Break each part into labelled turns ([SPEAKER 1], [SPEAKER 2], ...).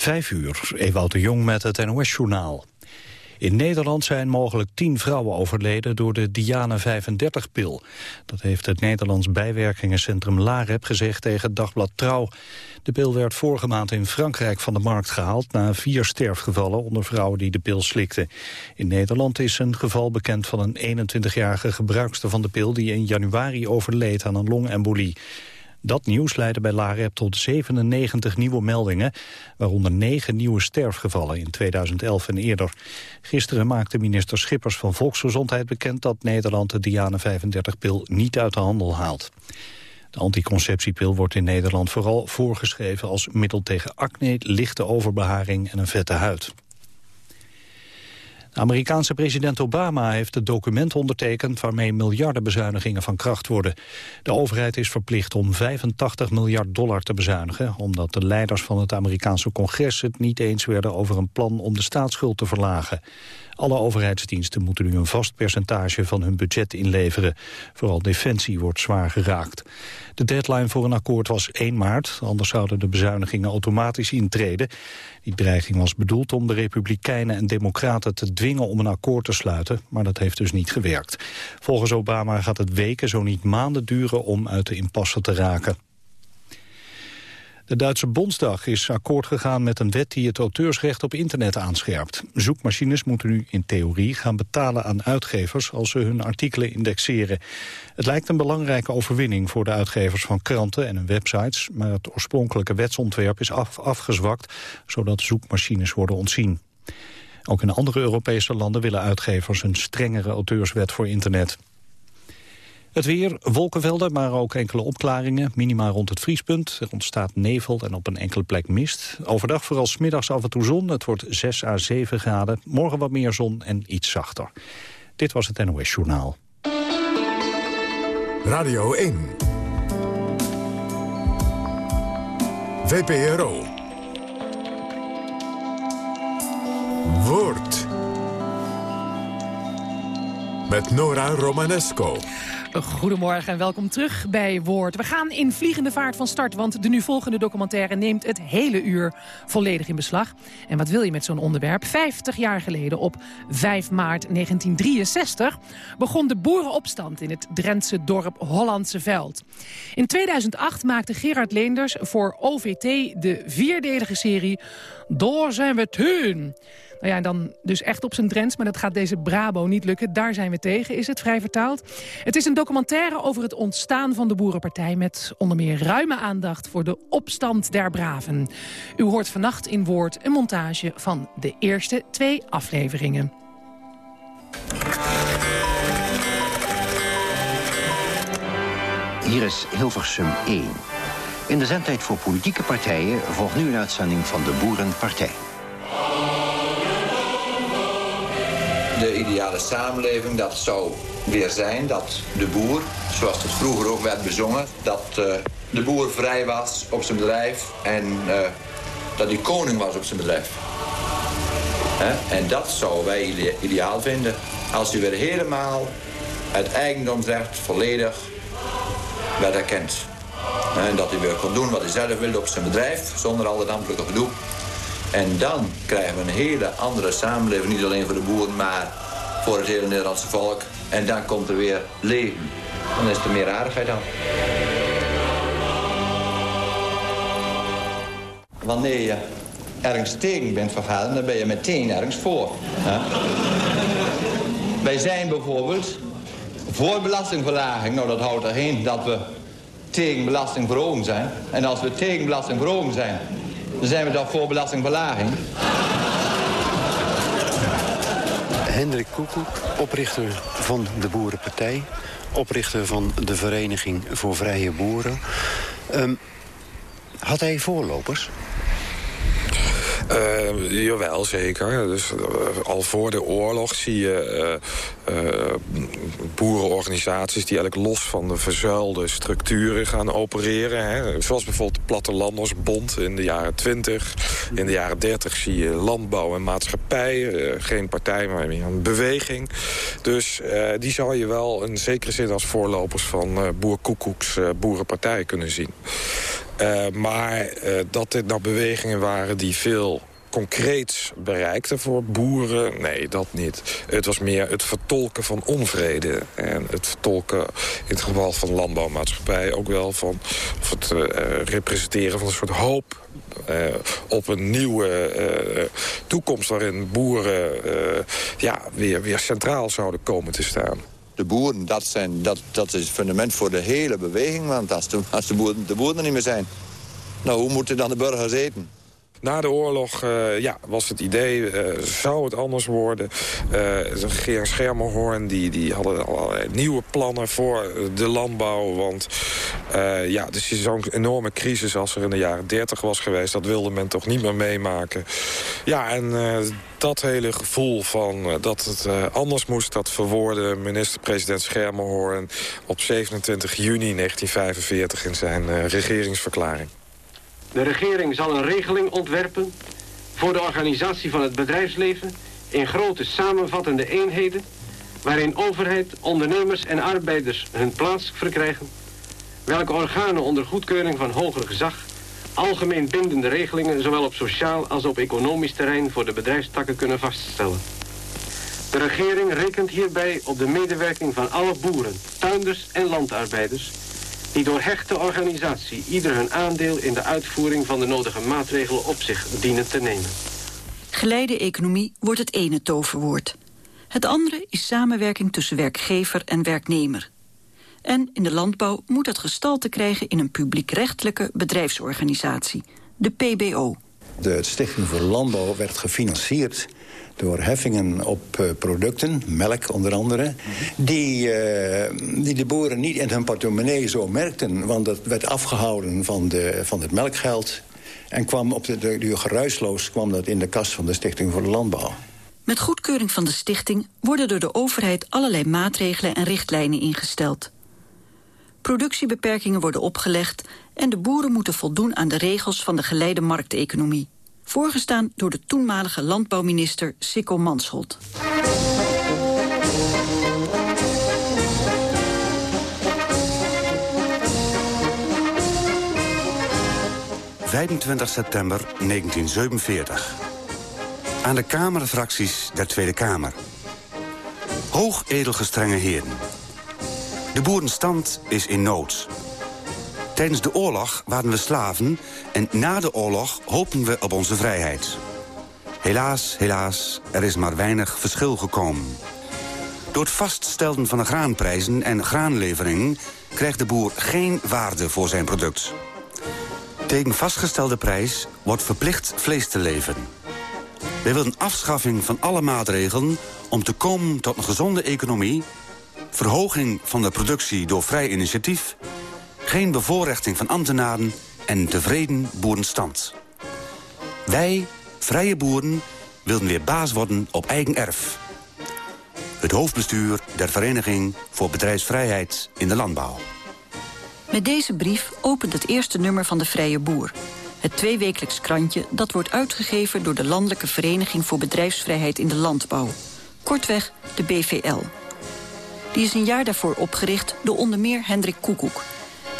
[SPEAKER 1] Vijf uur, Ewout de Jong met het NOS-journaal. In Nederland zijn mogelijk tien vrouwen overleden door de Diana 35-pil. Dat heeft het Nederlands bijwerkingencentrum LAREP gezegd tegen Dagblad Trouw. De pil werd vorige maand in Frankrijk van de markt gehaald... na vier sterfgevallen onder vrouwen die de pil slikten. In Nederland is een geval bekend van een 21-jarige gebruikster van de pil... die in januari overleed aan een longembolie. Dat nieuws leidde bij LAREP tot 97 nieuwe meldingen, waaronder 9 nieuwe sterfgevallen in 2011 en eerder. Gisteren maakte minister Schippers van Volksgezondheid bekend dat Nederland de Diane 35-pil niet uit de handel haalt. De anticonceptiepil wordt in Nederland vooral voorgeschreven als middel tegen acne, lichte overbeharing en een vette huid. Amerikaanse president Obama heeft het document ondertekend... waarmee miljarden bezuinigingen van kracht worden. De overheid is verplicht om 85 miljard dollar te bezuinigen... omdat de leiders van het Amerikaanse congres het niet eens werden... over een plan om de staatsschuld te verlagen. Alle overheidsdiensten moeten nu een vast percentage van hun budget inleveren. Vooral defensie wordt zwaar geraakt. De deadline voor een akkoord was 1 maart, anders zouden de bezuinigingen automatisch intreden. Die dreiging was bedoeld om de Republikeinen en Democraten te dwingen om een akkoord te sluiten, maar dat heeft dus niet gewerkt. Volgens Obama gaat het weken, zo niet maanden duren om uit de impasse te raken. De Duitse Bondsdag is akkoord gegaan met een wet die het auteursrecht op internet aanscherpt. Zoekmachines moeten nu in theorie gaan betalen aan uitgevers als ze hun artikelen indexeren. Het lijkt een belangrijke overwinning voor de uitgevers van kranten en hun websites, maar het oorspronkelijke wetsontwerp is af, afgezwakt, zodat zoekmachines worden ontzien. Ook in andere Europese landen willen uitgevers een strengere auteurswet voor internet. Het weer, wolkenvelden, maar ook enkele opklaringen. Minima rond het vriespunt. Er ontstaat nevel en op een enkele plek mist. Overdag vooral smiddags af en toe zon. Het wordt 6 à 7 graden. Morgen wat meer zon en iets zachter. Dit was het NOS Journaal.
[SPEAKER 2] Radio 1. VPRO. Woord. Met Nora Romanesco.
[SPEAKER 3] Goedemorgen en welkom terug bij Woord. We gaan in vliegende vaart van start, want de nu volgende documentaire neemt het hele uur volledig in beslag. En wat wil je met zo'n onderwerp? 50 jaar geleden, op 5 maart 1963, begon de boerenopstand in het Drentse dorp Hollandse Veld. In 2008 maakte Gerard Leenders voor OVT de vierdelige serie Door zijn we teun. Nou ja, dan dus echt op zijn Drents, maar dat gaat deze Brabo niet lukken. Daar zijn we tegen, is het vrij vertaald. Het is een documentaire over het ontstaan van de Boerenpartij... met onder meer ruime aandacht voor de opstand der braven. U hoort vannacht in woord een montage van de eerste twee afleveringen.
[SPEAKER 4] Hier is Hilversum 1. In de zendtijd voor politieke partijen volgt nu een uitzending van de Boerenpartij.
[SPEAKER 5] De ideale samenleving, dat zou weer zijn dat de boer, zoals het vroeger ook werd bezongen, dat uh, de boer vrij was op zijn bedrijf en uh, dat hij koning was op zijn bedrijf. En dat zouden wij ideaal vinden. Als hij weer helemaal het eigendomsrecht volledig werd erkend. En dat hij weer kon doen wat hij zelf wilde op zijn bedrijf, zonder al het ambtelijke gedoe. En dan krijgen we een hele andere samenleving, niet alleen voor de boeren, maar voor het hele Nederlandse volk. En dan komt er weer leven. Dan is er meer aardigheid aan. Wanneer je ergens tegen bent vergaan, dan ben je meteen ergens voor. Wij zijn bijvoorbeeld voor belastingverlaging. Nou, dat houdt erheen dat we tegen belastingverhoging zijn. En als we tegen belastingverhoging zijn, dan zijn we toch voor belastingverlaging.
[SPEAKER 4] Hendrik Koekoek, oprichter van de Boerenpartij. Oprichter van de Vereniging voor Vrije Boeren. Um, had hij voorlopers?
[SPEAKER 6] Uh, jawel, zeker. Dus, uh, al voor de oorlog zie je uh, boerenorganisaties... die eigenlijk los van de verzuilde structuren gaan opereren. Hè. Zoals bijvoorbeeld de Plattelandersbond in de jaren 20. In de jaren 30 zie je landbouw en maatschappij. geen partij, maar meer een beweging. Dus die zou je wel in zekere zin als voorlopers van Boer Koekoeks Boerenpartij kunnen zien. Maar dat dit nou bewegingen waren die veel concreets bereikte voor boeren? Nee, dat niet. Het was meer het vertolken van onvrede. En het vertolken, in het geval van landbouwmaatschappij... ook wel van of het uh, representeren van een soort hoop... Op een nieuwe toekomst waarin boeren ja, weer, weer centraal zouden komen te staan.
[SPEAKER 5] De boeren, dat, zijn, dat, dat is het fundament voor de hele beweging. Want als de, als de, boeren, de boeren er niet meer zijn... nou, hoe moeten dan de burgers eten?
[SPEAKER 6] Na de oorlog uh, ja, was het idee, uh, zou het anders worden? Uh, Geer Schermerhoorn die, die hadden allerlei nieuwe plannen voor de landbouw. Want ja, dus zo'n enorme crisis als er in de jaren 30 was geweest... dat wilde men toch niet meer meemaken. Ja, en dat hele gevoel van dat het anders moest... dat verwoordde minister-president Schermerhoorn op 27 juni 1945 in zijn regeringsverklaring.
[SPEAKER 7] De regering zal een regeling ontwerpen voor de organisatie van het bedrijfsleven in grote samenvattende eenheden waarin overheid, ondernemers en arbeiders hun plaats verkrijgen, welke organen onder goedkeuring van hoger gezag algemeen bindende regelingen zowel op sociaal als op economisch terrein voor de bedrijfstakken kunnen vaststellen. De regering rekent hierbij op de medewerking van alle boeren, tuinders en landarbeiders die door hechte organisatie ieder hun aandeel in de uitvoering van de nodige maatregelen op zich dienen te nemen.
[SPEAKER 8] Geleide economie wordt het ene toverwoord. Het andere is samenwerking tussen werkgever en werknemer. En in de landbouw moet dat gestalte krijgen in een publiekrechtelijke bedrijfsorganisatie, de PBO.
[SPEAKER 9] De Stichting voor Landbouw werd gefinancierd door heffingen op uh, producten, melk onder andere... Die, uh, die de boeren niet in hun portemonnee zo merkten... want dat werd afgehouden van, de, van het melkgeld... en kwam op de, de geruisloos kwam dat in de kas van de Stichting voor de Landbouw.
[SPEAKER 8] Met goedkeuring van de stichting worden door de overheid allerlei maatregelen en richtlijnen ingesteld. Productiebeperkingen worden opgelegd en de boeren moeten voldoen aan de regels van de geleide markteconomie voorgestaan door de toenmalige landbouwminister Sikko Mansholt.
[SPEAKER 10] ...25 september 1947. Aan de Kamerfracties der Tweede Kamer. Hoog edelgestrenge heren. De boerenstand is in nood. Tijdens de oorlog waren we slaven en na de oorlog hopen we op onze vrijheid. Helaas, helaas, er is maar weinig verschil gekomen. Door het vaststellen van de graanprijzen en graanleveringen... krijgt de boer geen waarde voor zijn product. Tegen vastgestelde prijs wordt verplicht vlees te leveren. Wij willen afschaffing van alle maatregelen om te komen tot een gezonde economie... verhoging van de productie door vrij initiatief geen bevoorrechting van ambtenaren en tevreden boerenstand. Wij, vrije boeren, wilden weer baas worden op eigen erf. Het hoofdbestuur der Vereniging voor Bedrijfsvrijheid in de Landbouw.
[SPEAKER 8] Met deze brief opent het eerste nummer van de Vrije Boer. Het tweewekelijks krantje dat wordt uitgegeven door de Landelijke Vereniging voor Bedrijfsvrijheid in de Landbouw. Kortweg de BVL. Die is een jaar daarvoor opgericht door onder meer Hendrik Koekoek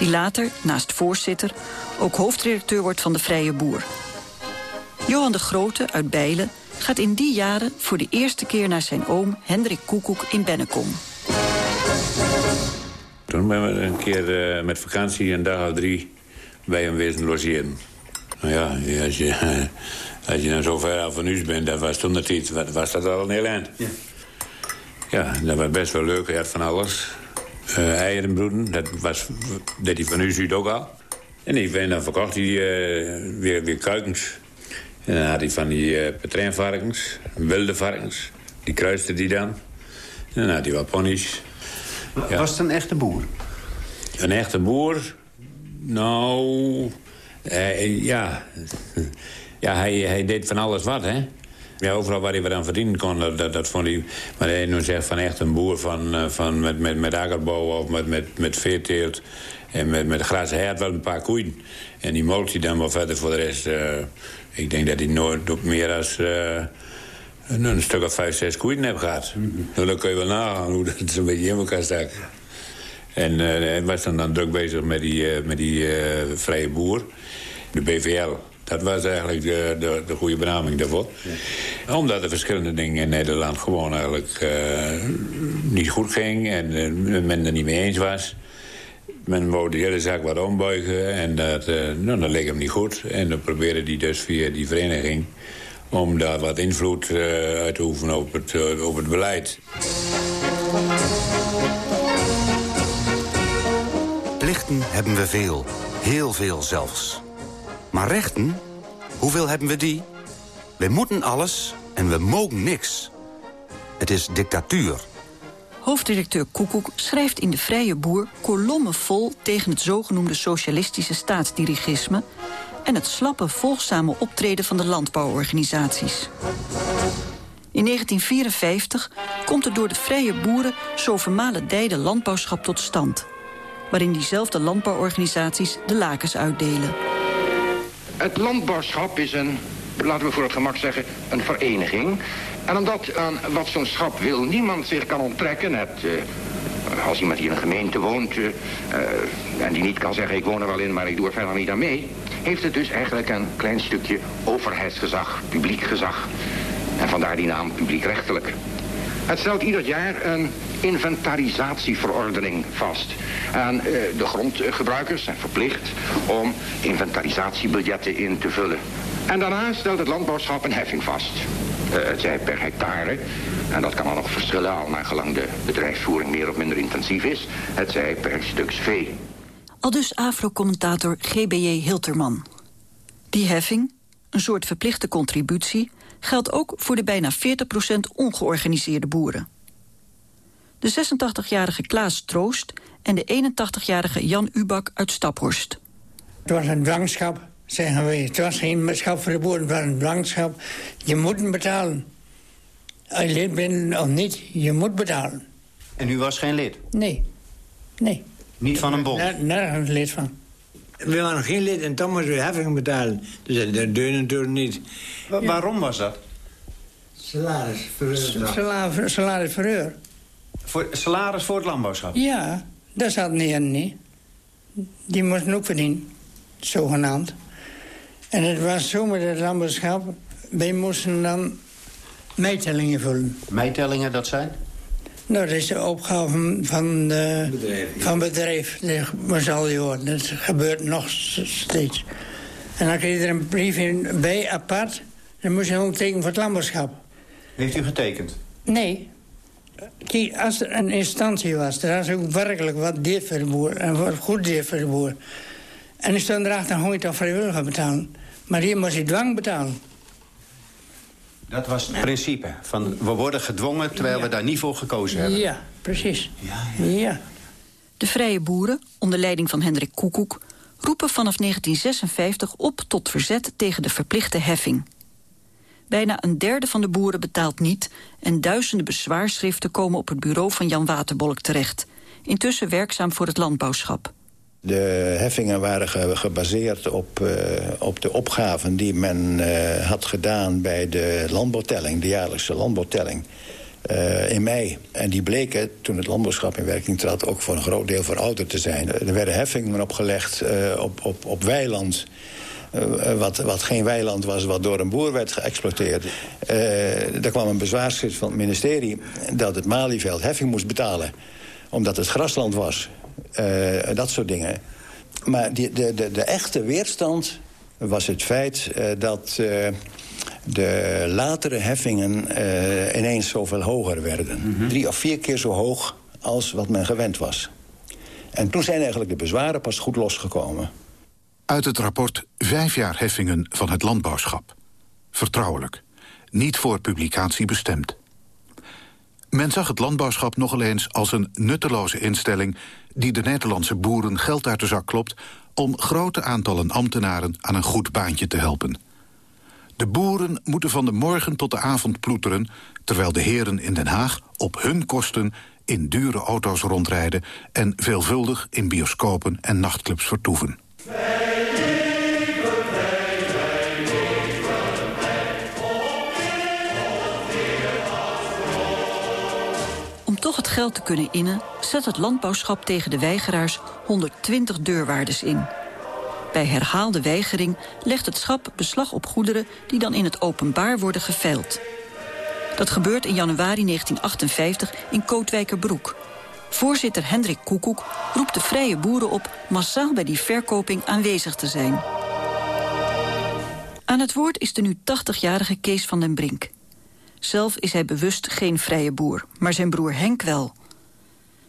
[SPEAKER 8] die later, naast voorzitter, ook hoofdredacteur wordt van de Vrije Boer. Johan de Grote uit Bijlen gaat in die jaren voor de eerste keer naar zijn oom Hendrik Koekoek in Bennekom.
[SPEAKER 11] Toen ben we een keer uh, met vakantie een dag of drie bij hem wezen logeren. Nou ja, als je, als je dan zo ver af van u bent, dat was toen de tijd, was dat al een heel eind. Ja. ja, dat was best wel leuk, hij had van alles eieren broeden. Dat, was, dat hij van u ziet ook al. En ik ben dan verkocht hij uh, weer, weer kuikens. En dan had hij van die uh, patrainvarkens, wilde varkens. Die kruiste die dan. En dan had hij wat ponies.
[SPEAKER 9] Ja. Was het een echte boer?
[SPEAKER 11] Een echte boer? Nou, ja. ja, hij, hij deed van alles wat, hè. Ja, overal waar hij wat aan verdienen kon, dat, dat, vond hij... Maar hij nu zegt van echt een boer van, eh, van met, met, met akkerbouw of met, met, met veeteelt... en met, met gras. Hij had wel een paar koeien. En die molt hij dan wel verder voor de rest. Uh, ik denk dat hij nooit meer dan... Uh, een, stuk of vijf, zes koeien heeft gehad. Mm -hmm. Dan kun je wel nagaan hoe dat zo'n beetje in elkaar stak. En uh, was dan, dan druk bezig met die, met die vrije boer. De BVL. Dat was eigenlijk de, de, de goede benaming daarvoor. Ja. Omdat er verschillende dingen in Nederland gewoon eigenlijk niet goed ging... en men er niet mee eens was. Men wou de hele zaak wat ombuigen en dat, nou, dat leek hem niet goed. En dan probeerde hij dus via die vereniging om daar wat invloed uh, uit te oefenen op het, uh, op het beleid.
[SPEAKER 10] Plichten hebben we veel, heel veel zelfs. Maar rechten, hoeveel hebben we die? We moeten alles en we mogen niks. Het is dictatuur.
[SPEAKER 8] Hoofddirecteur Koekoek schrijft in De Vrije Boer kolommen vol tegen het zogenoemde socialistische staatsdirigisme en het slappe, volgzame optreden van de landbouworganisaties. In 1954 komt er door de vrije boeren zo vermalendijde landbouwschap tot stand... waarin diezelfde landbouworganisaties de lakens uitdelen.
[SPEAKER 12] Het landbouwschap is een, laten we voor het gemak zeggen, een vereniging. En omdat aan wat zo'n schap wil niemand zich kan onttrekken... Het, uh, als iemand hier in een gemeente woont uh, en die niet kan zeggen... ik woon er wel in, maar ik doe er verder niet aan mee heeft het dus eigenlijk een klein stukje overheidsgezag, publiek gezag. En vandaar die naam publiekrechtelijk. Het stelt ieder jaar een inventarisatieverordening vast. En uh, de grondgebruikers zijn verplicht om inventarisatiebiljetten in te vullen. En daarna stelt het landbouwschap een heffing vast. Uh, het zij per hectare, en dat kan dan nog verschillen al naar gelang de bedrijfsvoering meer of minder intensief is. Het zij per stuks vee.
[SPEAKER 8] Aldus Afro-commentator G.B.J. Hilterman. Die heffing, een soort verplichte contributie... geldt ook voor de bijna 40% ongeorganiseerde boeren. De 86-jarige Klaas Troost en de 81-jarige Jan Ubak uit Staphorst.
[SPEAKER 13] Het was een dwangschap, zeggen we. Het was geen schap voor de boeren, het was een dwangschap. Je moet betalen. Als je lid bent of niet, je moet betalen.
[SPEAKER 4] En u was geen lid?
[SPEAKER 13] Nee, nee.
[SPEAKER 4] Niet van een bond?
[SPEAKER 13] Nergens nee, lid van.
[SPEAKER 14] We waren geen lid en dan moesten we heffing betalen. Dus dat deed natuurlijk niet.
[SPEAKER 4] Ja. Waarom was dat?
[SPEAKER 14] Salaris
[SPEAKER 13] Salaris, salaris uur.
[SPEAKER 4] Voor, salaris voor het landbouwschap?
[SPEAKER 13] Ja, dat zat niet in, niet. Die moesten ook verdienen, zogenaamd. En het was zo met het landbouwschap... wij moesten dan meetellingen vullen.
[SPEAKER 4] Meetellingen, dat zijn?
[SPEAKER 13] Nou, dat is de opgave van, de, bedrijf, van bedrijf. Dat zal je horen. Dat gebeurt nog steeds. En dan kreeg je er een brief in bij, apart. Dan moest je ook tekenen voor het landbouwschap.
[SPEAKER 4] Heeft u getekend?
[SPEAKER 13] Nee. Kijk, als er een instantie was... er was ook werkelijk wat dit voor de boer. En wat goed dit voor de boer. En ik stond erachter, dan je toch vrijwillig betalen. Maar hier moest je dwang betalen.
[SPEAKER 4] Dat was het principe. Van, we worden gedwongen terwijl we daar niet voor gekozen hebben.
[SPEAKER 13] Ja, precies. Ja, ja.
[SPEAKER 8] De Vrije Boeren, onder leiding van Hendrik Koekoek... roepen vanaf 1956 op tot verzet tegen de verplichte heffing. Bijna een derde van de boeren betaalt niet... en duizenden bezwaarschriften komen op het bureau van Jan Waterbolk terecht. Intussen werkzaam voor het landbouwschap.
[SPEAKER 9] De heffingen waren gebaseerd op, uh, op de opgaven die men uh, had gedaan bij de landbouwtelling, de jaarlijkse landbouwtelling. Uh, in mei. En die bleken, toen het landbouwschap in werking trad... ook voor een groot deel verouderd te zijn. Er werden heffingen opgelegd op, op, op weiland... wat, wat geen weiland was, wat door een boer werd geëxploiteerd. er kwam een bezwaarschrift van het ministerie... dat het Malieveld heffing moest betalen, omdat het grasland was... Dat soort dingen. Maar die, de, de, de echte weerstand was het feit dat de latere heffingen ineens zoveel hoger werden. Mm -hmm. Drie of vier keer zo hoog als wat men gewend was. En toen zijn eigenlijk de bezwaren pas goed losgekomen.
[SPEAKER 15] Uit het rapport Vijf jaar heffingen van het landbouwschap. Vertrouwelijk. Niet voor publicatie bestemd. Men zag het landbouwschap nogal eens als een nutteloze instelling... die de Nederlandse boeren geld uit de zak klopt... om grote aantallen ambtenaren aan een goed baantje te helpen. De boeren moeten van de morgen tot de avond ploeteren... terwijl de heren in Den Haag op hun kosten in dure auto's rondrijden... en veelvuldig in bioscopen en nachtclubs vertoeven.
[SPEAKER 8] Geld te kunnen innen... zet het landbouwschap tegen de weigeraars 120 deurwaardes in. Bij herhaalde weigering legt het schap beslag op goederen... die dan in het openbaar worden geveild. Dat gebeurt in januari 1958 in Kootwijkerbroek. Voorzitter Hendrik Koekoek roept de vrije boeren op... massaal bij die verkoping aanwezig te zijn. Aan het woord is de nu 80-jarige Kees van den Brink. Zelf is hij bewust geen vrije boer, maar zijn broer Henk wel.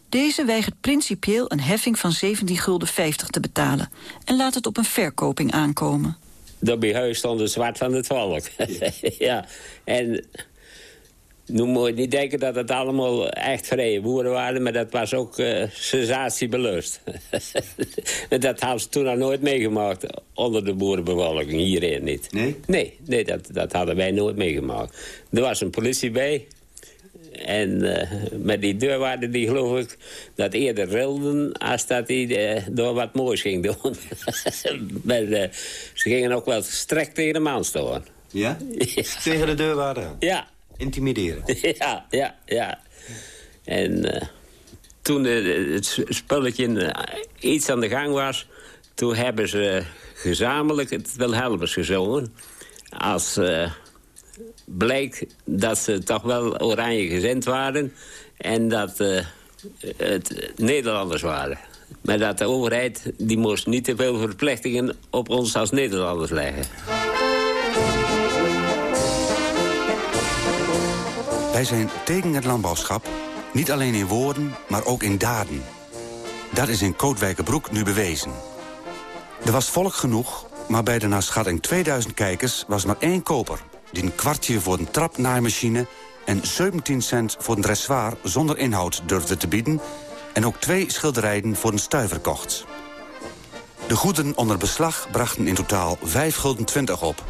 [SPEAKER 8] Deze weigert principieel een heffing van 17 gulden 50 te betalen... en laat het op een verkoping aankomen.
[SPEAKER 16] Dat bij huis stond een zwart van het volk. ja, en nu moet je niet denken dat het allemaal echt vrije boeren waren... maar dat was ook uh, sensatiebelust. dat hadden ze toen al nooit meegemaakt onder de boerenbevolking, hierin niet.
[SPEAKER 4] Nee?
[SPEAKER 16] Nee, nee dat, dat hadden wij nooit meegemaakt. Er was een politie bij... En uh, met die deurwaarden die geloof ik dat eerder rilden... als dat hij uh, door wat moois ging doen. maar, ze gingen ook wel strekt tegen de man staan.
[SPEAKER 4] Ja? Tegen de deurwaarden?
[SPEAKER 16] Ja.
[SPEAKER 4] Intimideren?
[SPEAKER 16] ja, ja, ja. En uh, toen uh, het spulletje uh, iets aan de gang was... toen hebben ze gezamenlijk het Wilhelmus gezongen. Als bleek dat ze toch wel oranje gezind waren... en dat het Nederlanders waren. Maar dat de overheid die moest niet te veel verplichtingen op ons als Nederlanders leggen.
[SPEAKER 10] Wij zijn tegen het landbouwschap, niet alleen in woorden, maar ook in daden. Dat is in Kootwijkerbroek nu bewezen. Er was volk genoeg, maar bij de naar schatting 2000 kijkers was maar één koper... die een kwartje voor een trapnaaimachine en 17 cent voor een dressoir zonder inhoud durfde te bieden... en ook twee schilderijen voor een stuiver kocht. De goederen onder beslag brachten in totaal 5 gulden 20 op...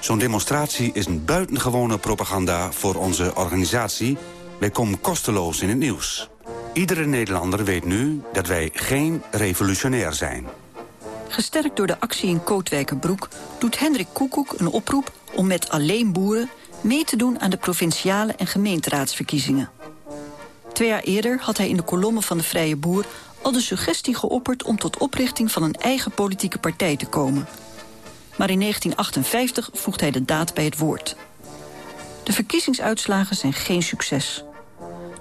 [SPEAKER 10] Zo'n demonstratie is een buitengewone propaganda voor onze organisatie. Wij komen kosteloos in het nieuws. Iedere Nederlander weet nu dat wij geen revolutionair zijn.
[SPEAKER 8] Gesterkt door de actie in Kootwijkerbroek doet Hendrik Koekoek een oproep om met alleen boeren mee te doen aan de provinciale en gemeenteraadsverkiezingen. Twee jaar eerder had hij in de kolommen van de Vrije Boer al de suggestie geopperd om tot oprichting van een eigen politieke partij te komen. Maar in 1958 voegt hij de daad bij het woord. De verkiezingsuitslagen zijn geen succes.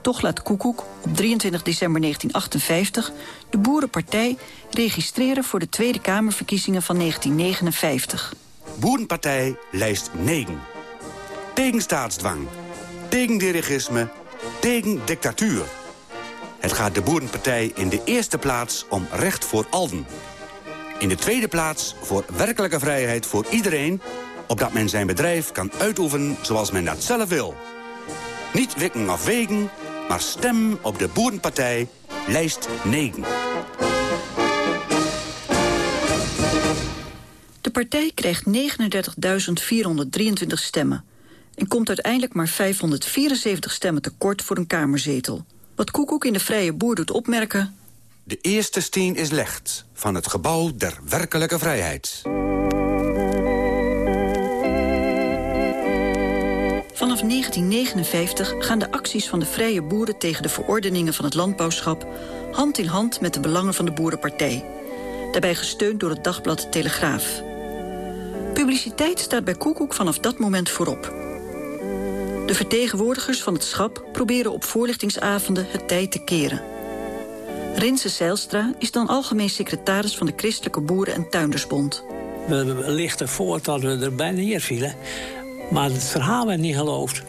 [SPEAKER 8] Toch laat Koekoek op 23 december 1958 de Boerenpartij registreren voor de Tweede Kamerverkiezingen van 1959.
[SPEAKER 10] Boerenpartij lijst 9. Tegen staatsdwang, tegen dirigisme, tegen dictatuur. Het gaat de Boerenpartij in de eerste plaats om recht voor allen. In de tweede plaats voor werkelijke vrijheid voor iedereen... opdat men zijn bedrijf kan uitoefenen zoals men dat zelf wil. Niet wikken of wegen, maar stem op de Boerenpartij, lijst 9.
[SPEAKER 8] De partij krijgt 39.423 stemmen... en komt uiteindelijk maar 574 stemmen tekort voor een kamerzetel. Wat Koekoek in de Vrije Boer doet opmerken...
[SPEAKER 10] De eerste steen is legd van het gebouw der werkelijke vrijheid.
[SPEAKER 8] Vanaf 1959 gaan de acties van de vrije boeren tegen de verordeningen van het landbouwschap hand in hand met de belangen van de Boerenpartij. Daarbij gesteund door het dagblad Telegraaf. Publiciteit staat bij Koekoek vanaf dat moment voorop. De vertegenwoordigers van het schap proberen op voorlichtingsavonden het tijd te keren. Rinse Zijlstra is dan algemeen secretaris van de Christelijke Boeren- en Tuindersbond.
[SPEAKER 17] We lichten voor dat we er bijna neervielen. Maar het verhaal werd niet geloofd.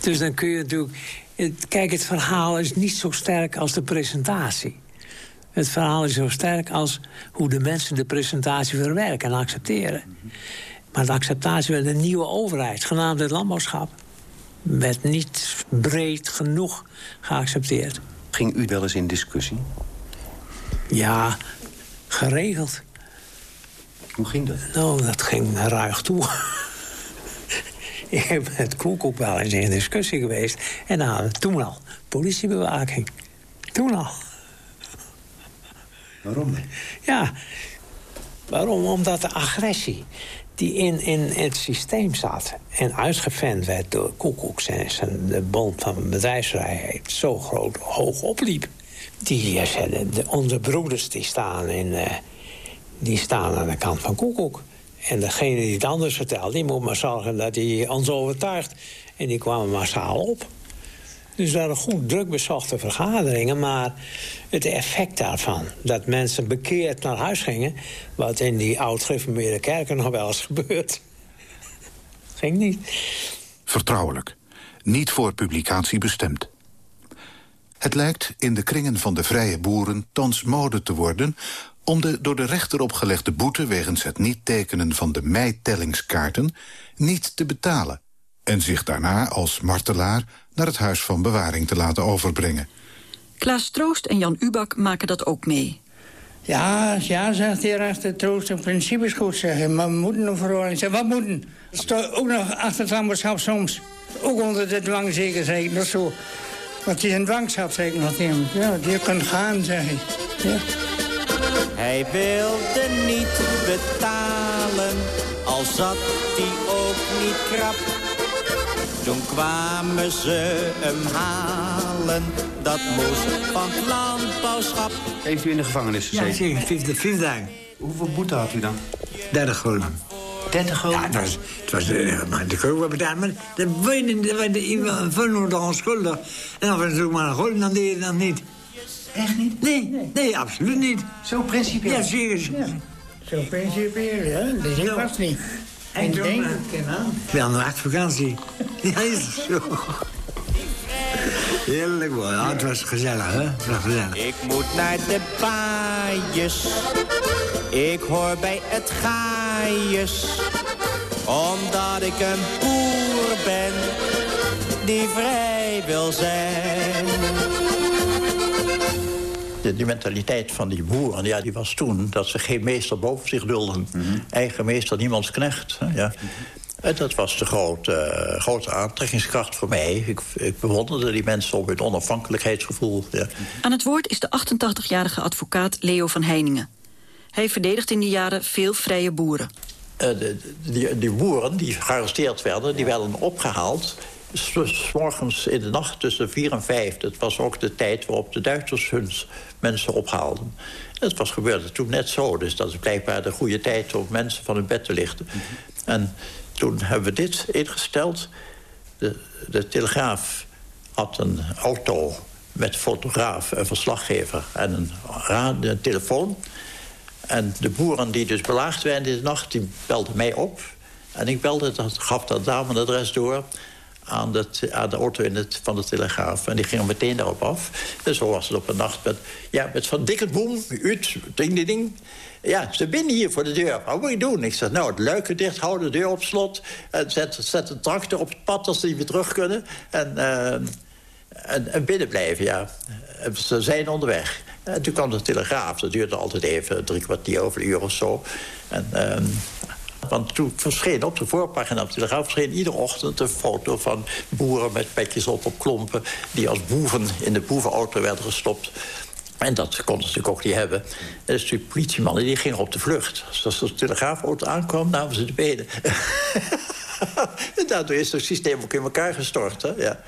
[SPEAKER 17] Dus dan kun je natuurlijk... Kijk, het verhaal is niet zo sterk als de presentatie. Het verhaal is zo sterk als hoe de mensen de presentatie verwerken en accepteren. Maar de acceptatie werd een nieuwe overheid, genaamd het landbouwschap. werd niet breed genoeg geaccepteerd.
[SPEAKER 4] Ging u wel eens in discussie?
[SPEAKER 17] Ja, geregeld.
[SPEAKER 4] Hoe ging dat?
[SPEAKER 17] Nou, dat ging ruig toe. Ik ben met Koek ook wel eens in discussie geweest. En dan toen al politiebewaking. Toen al.
[SPEAKER 4] Waarom?
[SPEAKER 17] Ja, Waarom? Omdat de agressie die in, in het systeem zat... en uitgevend werd door Koekoeks en de Bond van Bedrijfsvrijheid... zo groot hoog opliep. Die eh, zeiden, de, onze broeders die staan, in, uh, die staan aan de kant van Koekoek. En degene die het anders vertelt, die moet maar zorgen dat hij ons overtuigt. En die kwamen massaal op. Dus waren goed druk bezochte vergaderingen. Maar het effect daarvan, dat mensen bekeerd naar huis gingen... wat in die oud-gereformeerde kerken nog wel eens gebeurt... ging niet.
[SPEAKER 15] Vertrouwelijk. Niet voor publicatie bestemd. Het lijkt in de kringen van de vrije boeren thans mode te worden... om de door de rechter opgelegde boete... wegens het niet tekenen van de meitellingskaarten niet te betalen... en zich daarna als martelaar naar het Huis van Bewaring te laten overbrengen.
[SPEAKER 8] Klaas Troost en Jan Ubak maken dat ook mee.
[SPEAKER 13] Ja, ja, zegt de rechter Troost, in principe is goed zeggen. Maar we moeten een verordening zeggen. Wat moeten? Staat ook nog achter het landbouwschap soms. Ook onder de dwang zeker, zeg ik. Dat zo. Want het is een dwangschap, zeg ik nog tegen Ja, je kunt gaan, zeg ik. Ja.
[SPEAKER 18] Hij wilde niet betalen, al zat hij ook niet krap. Toen kwamen ze hem halen, dat moest van het landbouwschap.
[SPEAKER 4] Heeft u in de gevangenis gezeten?
[SPEAKER 14] Ja, zeker. Vijfde.
[SPEAKER 4] Hoeveel boete had u dan?
[SPEAKER 14] 30 gulden.
[SPEAKER 4] 30 gulden?
[SPEAKER 14] Ja, het was, het was de, maar de koop betaald. Maar de winnen van de onschuldig. En of het natuurlijk maar een gulden, dan deed je dat niet.
[SPEAKER 4] Echt niet?
[SPEAKER 14] Nee, nee, absoluut niet.
[SPEAKER 4] Zo principieel?
[SPEAKER 14] Ja, zeker. Ja.
[SPEAKER 13] Zo principieel, ja. Dat is vast niet.
[SPEAKER 14] En denk ik, Wel een vakantie. ja, is het zo. Heerlijk mooi. Ja, het was gezellig, hè? Het was gezellig.
[SPEAKER 18] Ik moet naar de baaiers. Ik hoor bij het gaaiers. Omdat ik een boer ben die vrij wil zijn.
[SPEAKER 19] De, die mentaliteit van die boeren, ja, die was toen... dat ze geen meester boven zich dulden. Eigen meester, niemands knecht. hè, Ja. En dat was de grote, eh, grote aantrekkingskracht voor mij. Ik, ik bewonderde die mensen op hun onafhankelijkheidsgevoel. Ja.
[SPEAKER 8] Aan het woord is de 88-jarige advocaat Leo van Heiningen. Hij verdedigt in die jaren veel vrije boeren.
[SPEAKER 19] Eh, de- de- die, die boeren die gearresteerd werden, die werden opgehaald... S, morgens in de nacht tussen vier en vijf. Dat was ook de tijd waarop de Duitsers hun mensen ophaalden. Dat was gebeurde toen net zo. Dus dat is blijkbaar de goede tijd om mensen van hun bed te lichten. En toen hebben we dit ingesteld. De, de Telegraaf had een auto met fotograaf, een verslaggever en een, een telefoon. En de boeren die dus belaagd werden in de nacht, die belden mij op. En ik belde, dat, gaf dat dame-adres door aan de, aan de auto in het, van de Telegraaf. En die gingen meteen daarop af. En zo was het op een nacht met, ja, met Van Dikkenboom, uit, ding, ding, ding. Ja, ze binnen hier voor de deur. Wat moet je doen? Ik zeg, nou, het luiken dicht houden, de deur op slot. En zet, zet een tractor op het pad als die weer terug kunnen. En, eh, en, en binnen blijven, ja. Ze zijn onderweg. En toen kwam de telegraaf. Dat duurde altijd even drie kwartier of een uur of zo. En, ehm, want toen verscheen op de voorpagina van de Telegraaf... verscheen iedere ochtend een foto van boeren met petjes op op klompen... die als boeven in de boevenauto werden gestopt. En dat konden ze natuurlijk ook niet hebben. En dus die politiemannen die gingen op de vlucht. Dus als de telegraafauto aankwam, namen ze de benen. en daardoor is het systeem ook in elkaar gestort. Hè? Ja.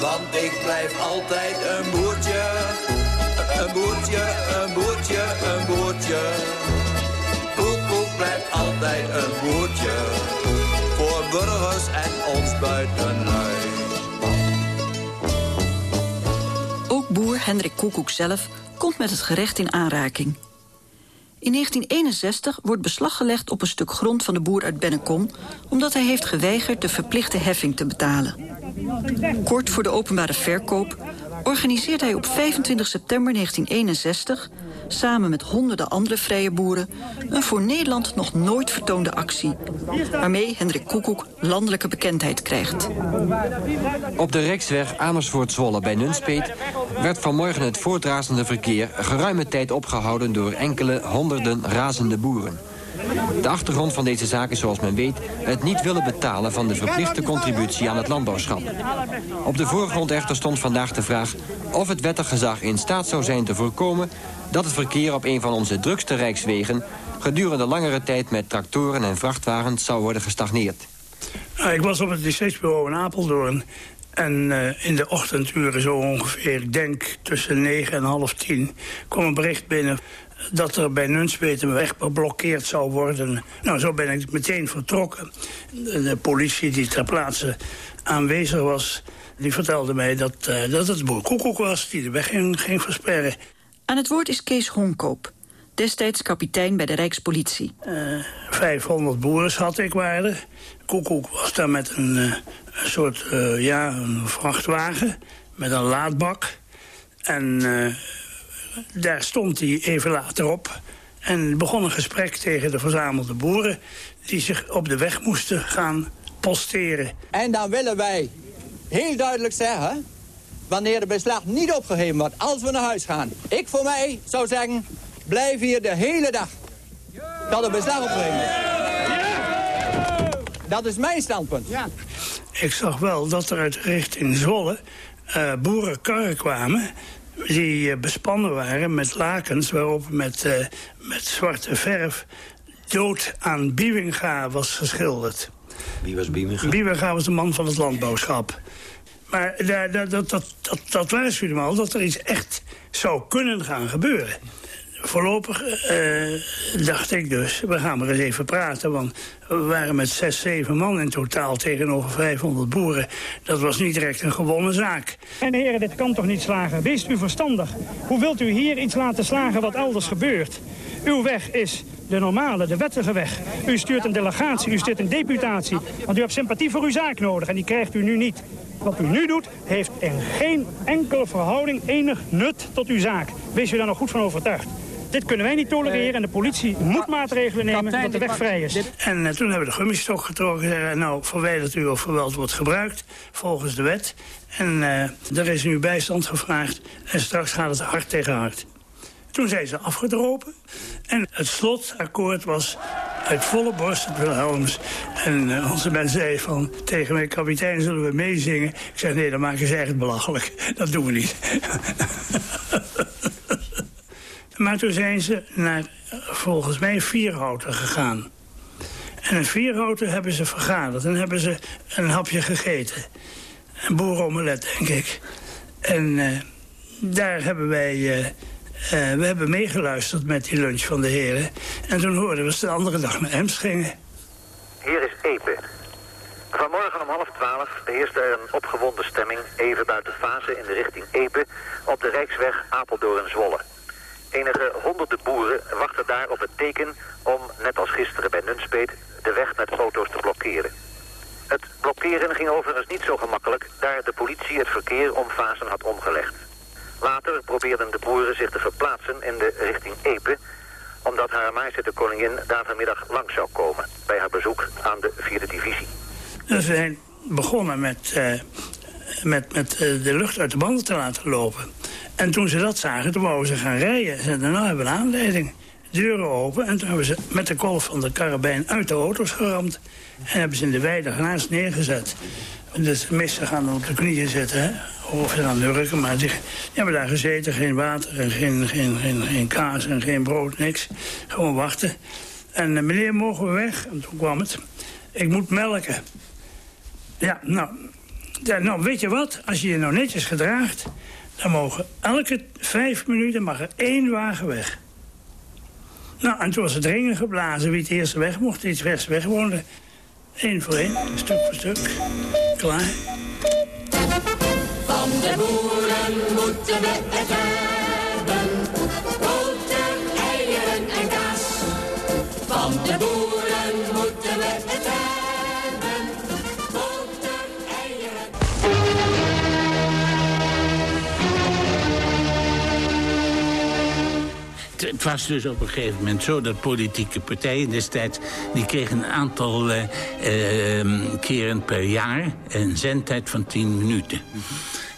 [SPEAKER 18] Want ik blijf altijd een boertje. Een boertje. Koekoek blijft altijd een boertje. Voor burgers en ons buitenlui.
[SPEAKER 8] Ook boer Hendrik Koekoek zelf komt met het gerecht in aanraking. In 1961 wordt beslag gelegd op een stuk grond van de boer uit Bennekom... omdat hij heeft geweigerd de verplichte heffing te betalen. Kort voor de openbare verkoop organiseert hij op 25 september 1961... samen met honderden andere vrije boeren... een voor Nederland nog nooit vertoonde actie... waarmee Hendrik Koekoek landelijke bekendheid krijgt.
[SPEAKER 20] Op de Reksweg Amersfoort-Zwolle bij Nunspeet... werd vanmorgen het voortrazende verkeer geruime tijd opgehouden... door enkele honderden razende boeren. De achtergrond van deze zaak is zoals men weet... het niet willen betalen van de verplichte contributie aan het landbouwschap. Op de voorgrond echter stond vandaag de vraag... of het wettig gezag in staat zou zijn te voorkomen... dat het verkeer op een van onze drukste rijkswegen... gedurende langere tijd met tractoren en vrachtwagens zou worden gestagneerd.
[SPEAKER 21] Nou, ik was op het districtsbureau in Apeldoorn. En uh, in de ochtenduren zo ongeveer, ik denk tussen negen en half tien... kwam een bericht binnen dat er bij Nunspeet een weg geblokkeerd zou worden. Nou, zo ben ik meteen vertrokken. De, politie die ter plaatse aanwezig was... die vertelde mij dat, uh, dat het boer Koekoek was die de weg ging, ging versperren.
[SPEAKER 8] Aan het woord is Kees Honkoop, destijds kapitein bij de Rijkspolitie.
[SPEAKER 21] Uh, 500 boeren had ik waren. Koekoek was daar met een, uh, een soort uh, ja, een vrachtwagen met een laadbak. En uh, daar stond hij even later op. En begon een gesprek tegen de verzamelde boeren... die zich op de weg moesten gaan posteren.
[SPEAKER 22] En dan willen wij heel duidelijk zeggen... wanneer de beslag niet opgeheven wordt, als we naar huis gaan. Ik voor mij zou zeggen, blijf hier de hele dag. Tot de beslag opgeheven wordt. Dat is mijn standpunt. Ja.
[SPEAKER 21] Ik zag wel dat er uit richting Zwolle uh, boerenkarren kwamen die uh, bespannen waren met lakens waarop met, uh, met zwarte verf dood aan Biewinga was geschilderd.
[SPEAKER 4] Wie was Biewinga?
[SPEAKER 21] Biewinga was de man van het landbouwschap. Maar dat, dat, dat, dat, waarschuwde me al dat er iets echt zou kunnen gaan gebeuren. Voorlopig uh, dacht ik dus, we gaan maar eens even praten. Want we waren met zes, zeven man in totaal tegenover 500 boeren. Dat was niet direct een gewonnen zaak.
[SPEAKER 23] En heren, dit kan toch niet slagen? Wees u verstandig. Hoe wilt u hier iets laten slagen wat elders gebeurt? Uw weg is de normale, de wettige weg. U stuurt een delegatie, u stuurt een deputatie. Want u hebt sympathie voor uw zaak nodig en die krijgt u nu niet. Wat u nu doet, heeft in geen enkele verhouding enig nut tot uw zaak. Wees u daar nog goed van overtuigd. Dit kunnen wij niet tolereren en de politie moet maatregelen nemen dat de weg vrij is.
[SPEAKER 21] En uh, toen hebben we de gummistok getrokken. Uh, nou, verwijdert u of geweld wordt gebruikt volgens de wet. En uh, er is nu bijstand gevraagd en straks gaat het hard tegen hard. Toen zijn ze afgedropen. En het slotakkoord was uit volle borst het Wilhelms. En uh, onze man zei van, tegen mij, kapitein, zullen we meezingen? Ik zeg, nee, dan maken ze echt belachelijk. Dat doen we niet. maar toen zijn ze naar, volgens mij, Vierhouten gegaan. En in Vierhouten hebben ze vergaderd en hebben ze een hapje gegeten. Een boeromelet, denk ik. En uh, daar hebben wij... uh, we hebben meegeluisterd met die lunch van de heren. En toen hoorden we ze de andere dag naar Ems gingen.
[SPEAKER 24] Hier is Epe. Vanmorgen om half twaalf heerste er een opgewonden stemming... even buiten fase in de richting Epe... op de Rijksweg Apeldoorn-Zwolle. Enige honderden boeren wachten daar op het teken... om, net als gisteren bij Nunspeet, de weg met auto's te blokkeren. Het blokkeren ging overigens niet zo gemakkelijk... daar de politie het verkeer om fasen had omgelegd. Later probeerden de boeren zich te verplaatsen in de richting Epe... omdat haar majesteit de koningin daar vanmiddag langs zou komen... bij haar bezoek aan de vierde divisie.
[SPEAKER 21] Dus we zijn begonnen met, uh, met, met uh, de lucht uit de banden te laten lopen. En toen ze dat zagen, toen wouden ze gaan rijden. Ze zeiden, nou hebben we een aanleiding. Deuren open en toen hebben ze met de kolf van de karabijn uit de auto's geramd. En hebben ze in de weide naast neergezet. De meesten gaan op de knieën zitten, hè? of ze gaan. Maar die, hebben daar gezeten, geen water en geen, geen, geen, geen kaas en geen brood, niks. Gewoon wachten. En uh, meneer, mogen we weg? En toen kwam het. Ik moet melken. Ja, nou, ja, nou, weet je wat? Als je je nou netjes gedraagt... dan mogen elke vijf minuten mag er één wagen weg. Nou, en toen was het ringen geblazen wie het eerst weg mocht. Die het vers weg. Eén voor één, stuk voor stuk. Klaar.
[SPEAKER 25] Van de boeren moeten we het hebben. Boter, eieren en kaas. Van de boeren Het
[SPEAKER 26] was dus op een gegeven moment zo dat politieke partijen destijds... die kregen een aantal uh, uh, keren per jaar een zendtijd van 10 minuten.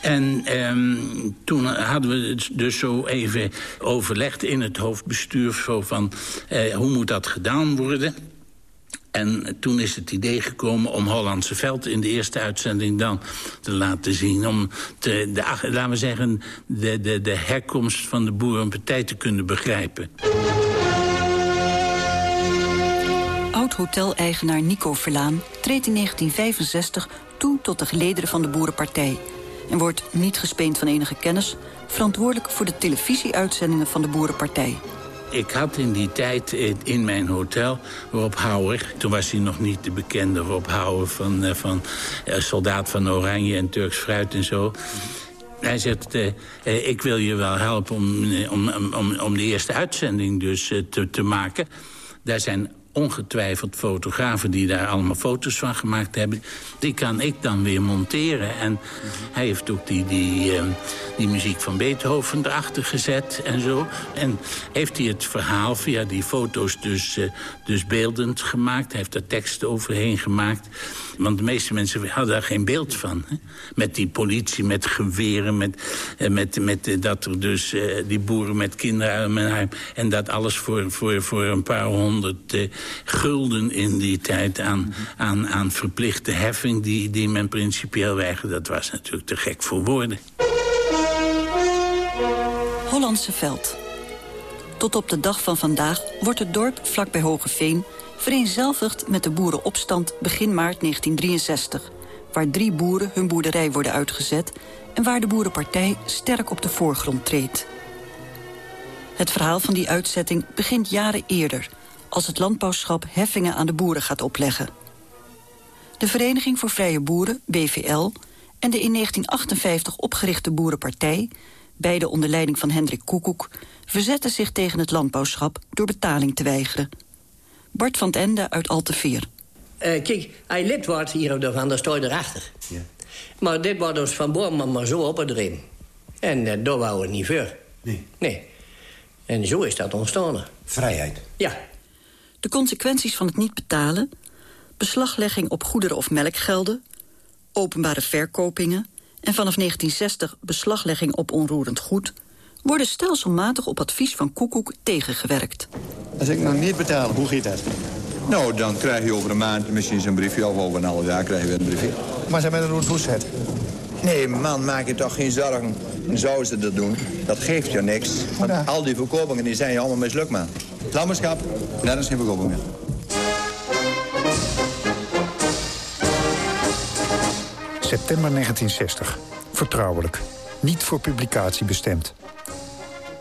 [SPEAKER 26] En ehm, toen hadden we het dus zo even overlegd in het hoofdbestuur... Zo van, eh, hoe moet dat gedaan worden... En toen is het idee gekomen om Hollandse Veld in de eerste uitzending dan te laten zien. Om te, de, laten we zeggen, de, de, de herkomst van de boerenpartij te kunnen begrijpen.
[SPEAKER 8] Oud-hoteleigenaar Nico Verlaan treedt in 1965 toe tot de gelederen van de Boerenpartij... en wordt, niet gespeend van enige kennis... verantwoordelijk voor de televisieuitzendingen van de Boerenpartij.
[SPEAKER 26] Ik had in die tijd in mijn hotel Rob Houwer... toen was hij nog niet de bekende Rob Houwer van, eh, van uh, Soldaat van Oranje en Turks Fruit en zo... Hij zegt, ik wil je wel helpen om, om, om, om de eerste uitzending dus te, te maken. Daar zijn ongetwijfeld fotografen die daar allemaal foto's van gemaakt hebben. Die kan ik dan weer monteren. En hij heeft ook die, die, uh, die muziek van Beethoven erachter gezet en zo. En heeft hij het verhaal via die foto's dus, uh, dus beeldend gemaakt. Hij heeft er teksten overheen gemaakt. Want de meeste mensen hadden daar geen beeld van. Hè? Met die politie, met geweren, met, uh, met, met dat er dus die boeren met kinderen... en dat alles voor, voor, voor een paar honderd gulden in die tijd aan, aan, aan verplichte heffing... Die, die men principieel weigerde. Dat was natuurlijk te gek voor woorden.
[SPEAKER 8] Hollandse Veld. Tot op de dag van vandaag wordt het dorp vlakbij Hogeveen... vereenzelvigd met de boerenopstand begin maart 1963... waar drie boeren hun boerderij worden uitgezet... en waar de Boerenpartij sterk op de voorgrond treedt. Het verhaal van die uitzetting begint jaren eerder als het landbouwschap heffingen aan de boeren gaat opleggen. De Vereniging voor Vrije Boeren, BVL, en de in 1958 opgerichte Boerenpartij... beide onder leiding van Hendrik Koekoek... verzetten zich tegen het landbouwschap door betaling te weigeren. Bart van het Ende uit Alteveer.
[SPEAKER 27] Uh, kijk, hij lid wordt hier of van, dan sta je erachter. Ja. Maar dit wordt ons van boven maar zo opgedreven. En uh, daar wouden we niet voor.
[SPEAKER 4] Nee.
[SPEAKER 27] Nee. En zo is dat ontstaan.
[SPEAKER 4] Vrijheid.
[SPEAKER 27] Ja.
[SPEAKER 8] De consequenties van het niet betalen... beslaglegging op goederen of melkgelden... openbare verkopingen... en vanaf 1960 beslaglegging op onroerend goed... worden stelselmatig op advies van Koekoek tegengewerkt.
[SPEAKER 9] Als ik nog niet betaal, hoe gaat dat?
[SPEAKER 5] Nou, dan krijg je over een maand misschien zo'n briefje... of over een half jaar krijg je een briefje.
[SPEAKER 9] Maar zijn met een hoe zet?
[SPEAKER 5] Nee, man, maak je toch geen zorgen. Zouden ze dat doen? Dat geeft je niks. Want al die verkopingen die zijn je allemaal mislukt, man. Lammerschap, nergens geen verkopingen.
[SPEAKER 15] September 1960. Vertrouwelijk. Niet voor publicatie bestemd.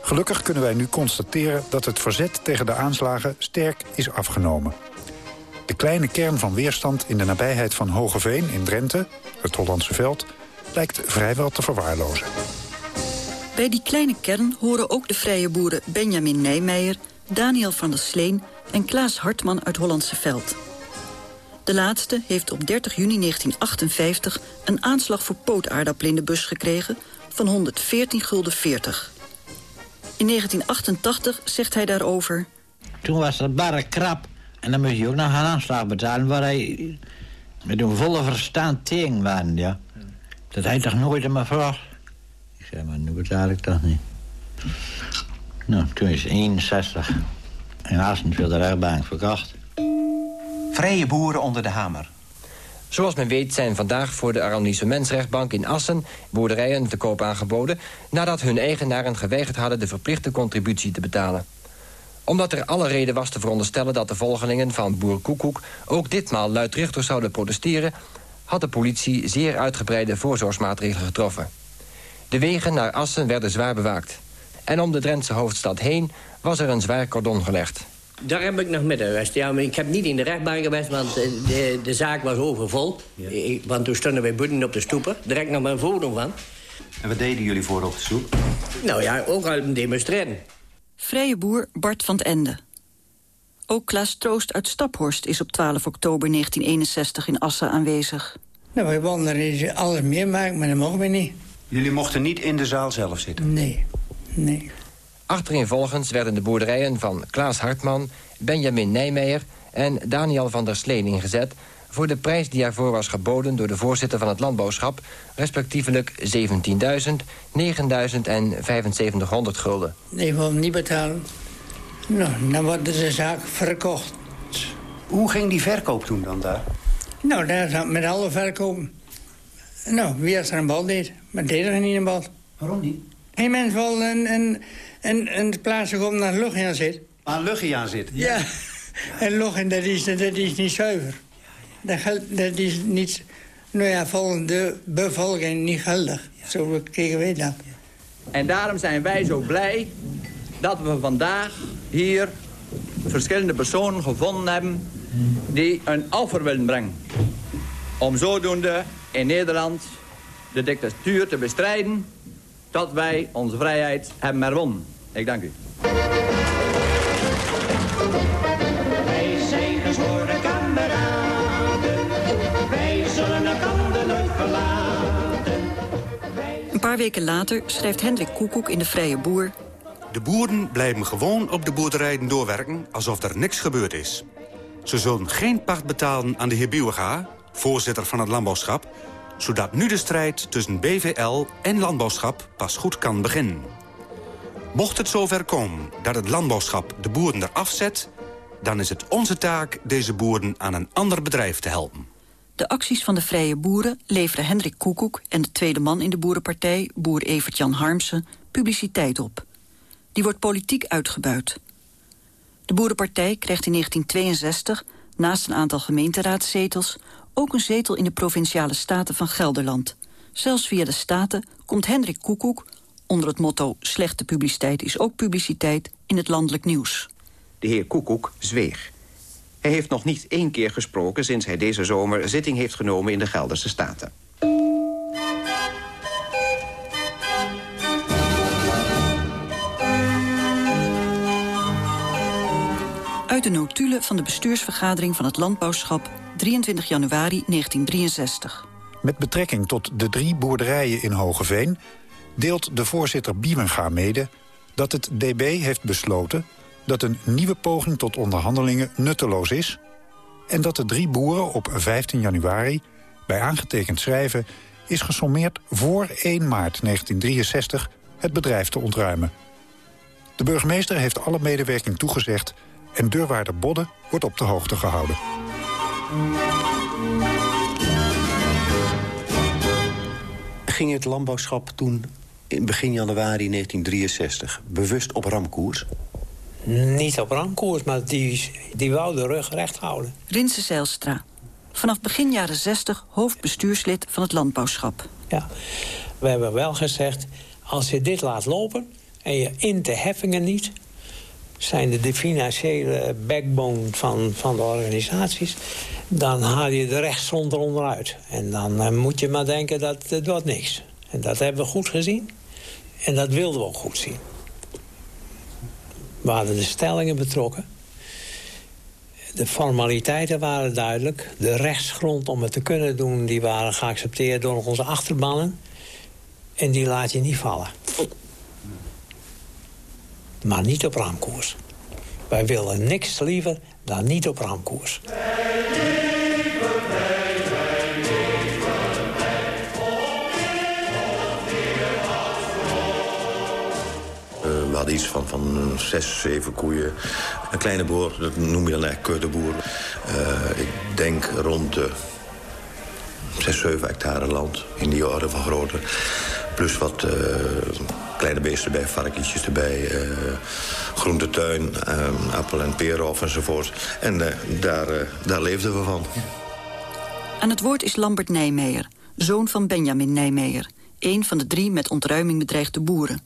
[SPEAKER 15] Gelukkig kunnen wij nu constateren dat het verzet tegen de aanslagen sterk is afgenomen. De kleine kern van weerstand in de nabijheid van Hogeveen in Drenthe, het Hollandse veld, lijkt vrijwel te verwaarlozen.
[SPEAKER 8] Bij die kleine kern horen ook de vrije boeren Benjamin Nijmeijer, Daniel van der Sleen en Klaas Hartman uit Hollandse Veld. De laatste heeft op 30 juni 1958 een aanslag voor pootaardappelen in de bus gekregen van 114 gulden 40. In 1988 zegt hij daarover...
[SPEAKER 14] Toen was het barre krap en dan moest je ook nog een aanslag betalen... waar hij met een volle verstand tegen was, ja. Dat hij toch nooit aan me vraagt. Ik zei, maar nu betaal ik toch niet. Nou, toen is 61 in Assen veel de rechtbank verkocht.
[SPEAKER 20] Vrije boeren onder de hamer. Zoals men weet zijn vandaag voor de arrondissementsrechtbank in Assen... boerderijen te koop aangeboden... nadat hun eigenaren geweigerd hadden de verplichte contributie te betalen. Omdat er alle reden was te veronderstellen dat de volgelingen van boer Koekoek... ook ditmaal luidruchtig zouden protesteren... had de politie zeer uitgebreide voorzorgsmaatregelen getroffen. De wegen naar Assen werden zwaar bewaakt. En om de Drentse hoofdstad heen was er een zwaar cordon gelegd.
[SPEAKER 27] Daar heb ik nog midden geweest. Ja, maar ik heb niet in de rechtbank geweest, want eh, de, de zaak was overvol. Ik, want toen stonden wij buiten op de stoepen. Direct nog mijn foto van.
[SPEAKER 4] En wat deden jullie voor op de stoep?
[SPEAKER 27] Nou ja, ook al demonstreren.
[SPEAKER 8] Vrije boer Bart van het Ende. Ook Klaas Troost uit Staphorst is op 12 oktober 1961 in Assen aanwezig.
[SPEAKER 13] Nou, wij wilden alles meemaken, maar dat mogen we niet.
[SPEAKER 4] Jullie mochten niet in de zaal zelf zitten?
[SPEAKER 13] Nee, nee.
[SPEAKER 20] Achtereenvolgens werden de boerderijen van Klaas Hartman, Benjamin Nijmeijer en Daniel van der Sleen ingezet... voor de prijs die ervoor was geboden door de voorzitter van het landbouwschap... respectievelijk 17.000, 9.000 en 7500 gulden.
[SPEAKER 13] Ik wil hem niet betalen. Nou, dan wordt de zaak verkocht.
[SPEAKER 4] Hoe ging die verkoop toen dan daar?
[SPEAKER 13] Nou, daar zat met alle verkopen. Nou, wie als er een bal deed? Maar deed er niet een bal.
[SPEAKER 4] Waarom niet?
[SPEAKER 13] Geen mens wil een, een, een, een plaatsje om naar lucht aan zit.
[SPEAKER 4] Aan luchtje aan zit.
[SPEAKER 13] Ja. En lucht, dat is, dat is niet zuiver. Dat, geldt, dat is niet, nou ja, volgens de bevolking niet geldig. Zo kregen wij dat.
[SPEAKER 22] En daarom zijn wij zo blij dat we vandaag hier verschillende personen gevonden hebben... die een offer willen brengen. Om zodoende in Nederland de dictatuur te bestrijden... tot wij onze vrijheid hebben herwonnen. Ik dank u.
[SPEAKER 25] Wij zijn gezworen kameraden. Wij zullen elkaar nooit verlaten.
[SPEAKER 8] Een paar weken later schrijft Hendrik Koekoek in De Vrije Boer...
[SPEAKER 10] De boeren blijven gewoon op de boerderijen doorwerken alsof er niks gebeurd is. Ze zullen geen pacht betalen aan de heer Bieuwega, voorzitter van het landbouwschap... zodat nu de strijd tussen BVL en landbouwschap pas goed kan beginnen. Mocht het zover komen dat het landbouwschap de boeren eraf zet... dan is het onze taak deze boeren aan een ander bedrijf te helpen.
[SPEAKER 8] De acties van de Vrije Boeren leveren Hendrik Koekoek... en de tweede man in de boerenpartij, boer Evert-Jan Harmsen, publiciteit op. Die wordt politiek uitgebuit. De Boerenpartij krijgt in 1962, naast een aantal gemeenteraadzetels... ook een zetel in de Provinciale Staten van Gelderland. Zelfs via de Staten komt Hendrik Koekoek... onder het motto slechte publiciteit is ook publiciteit... in het landelijk nieuws.
[SPEAKER 28] De heer Koekoek zweeg. Hij heeft nog niet één keer gesproken sinds hij deze zomer zitting heeft genomen in de Gelderse Staten.
[SPEAKER 8] Uit de notulen van de bestuursvergadering van het Landbouwschap... 23 januari 1963.
[SPEAKER 29] Met betrekking tot de drie boerderijen in Hogeveen... deelt de voorzitter Biemenga mede dat het DB heeft besloten... dat een nieuwe poging tot onderhandelingen nutteloos is... en dat de drie boeren op 15 januari bij aangetekend schrijven... is gesommeerd voor 1 maart 1963 het bedrijf te ontruimen. De burgemeester heeft alle medewerking toegezegd... en deurwaarder Bodde wordt op de hoogte gehouden.
[SPEAKER 30] Ging het landbouwschap toen in begin januari 1963 bewust op ramkoers?
[SPEAKER 17] Niet op ramkoers, maar die, die wou de rug recht houden.
[SPEAKER 8] Rinse Zijlstra. Vanaf begin jaren 60 hoofdbestuurslid van het Landbouwschap.
[SPEAKER 17] Ja, we hebben wel gezegd, als je dit laat lopen en je int de heffingen niet... zijn de, de financiële backbone van, van de organisaties... dan haal je de rechtsgrond eronder uit. En dan eh, moet je maar denken dat het wordt niks. En dat hebben we goed gezien. En dat wilden we ook goed zien. We hadden de stellingen betrokken. De formaliteiten waren duidelijk. De rechtsgrond om het te kunnen doen... die waren geaccepteerd door onze achterbannen. En die laat je niet vallen. Maar niet op raamkoers. Wij willen niks liever dan niet op raamkoers.
[SPEAKER 30] Eh, we hadden iets van, van zes, zeven koeien. Een kleine boer, dat noem je dan eigenlijk kuddeboer. Eh, ik denk rond de zes, zeven hectare land in die orde van grootte. Plus wat eh, kleine beesten erbij, varkentjes erbij, eh groentetuin, eh, appel- en perenhof enzovoort. En eh, daar, daar leefden we van.
[SPEAKER 8] Aan het woord is Lambert Nijmeijer, zoon van Benjamin Nijmeijer... een van de drie met ontruiming bedreigde boeren.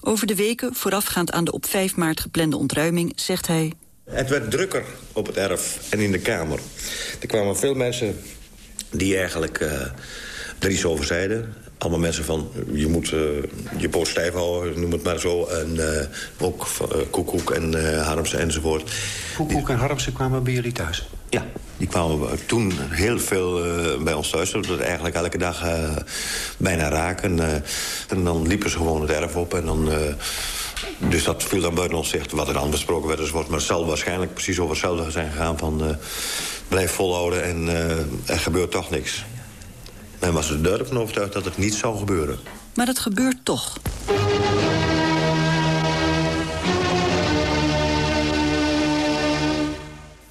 [SPEAKER 8] Over de weken voorafgaand aan de op 5 maart geplande ontruiming zegt hij...
[SPEAKER 30] Het werd drukker op het erf en in de kamer. Er kwamen veel mensen die eigenlijk eh, er iets over zeiden. Allemaal mensen van, je moet eh, je poot stijf houden, noem het maar zo. En eh, ook uh, Koekoek en Harmsen enzovoort.
[SPEAKER 4] Koekoek en Harmsen kwamen bij jullie thuis?
[SPEAKER 30] Ja, die kwamen toen heel veel uh, bij ons thuis. Dat eigenlijk elke dag uh, bijna raken. Uh, en dan liepen ze gewoon het erf op. En dan Dus dat viel dan buiten ons zicht. Wat er dan besproken werd, dus wordt, maar het zal waarschijnlijk precies over hetzelfde zijn gegaan van... blijf volhouden en er gebeurt toch niks. Men was er duidelijk van overtuigd dat het niet zou gebeuren.
[SPEAKER 8] Maar het gebeurt toch.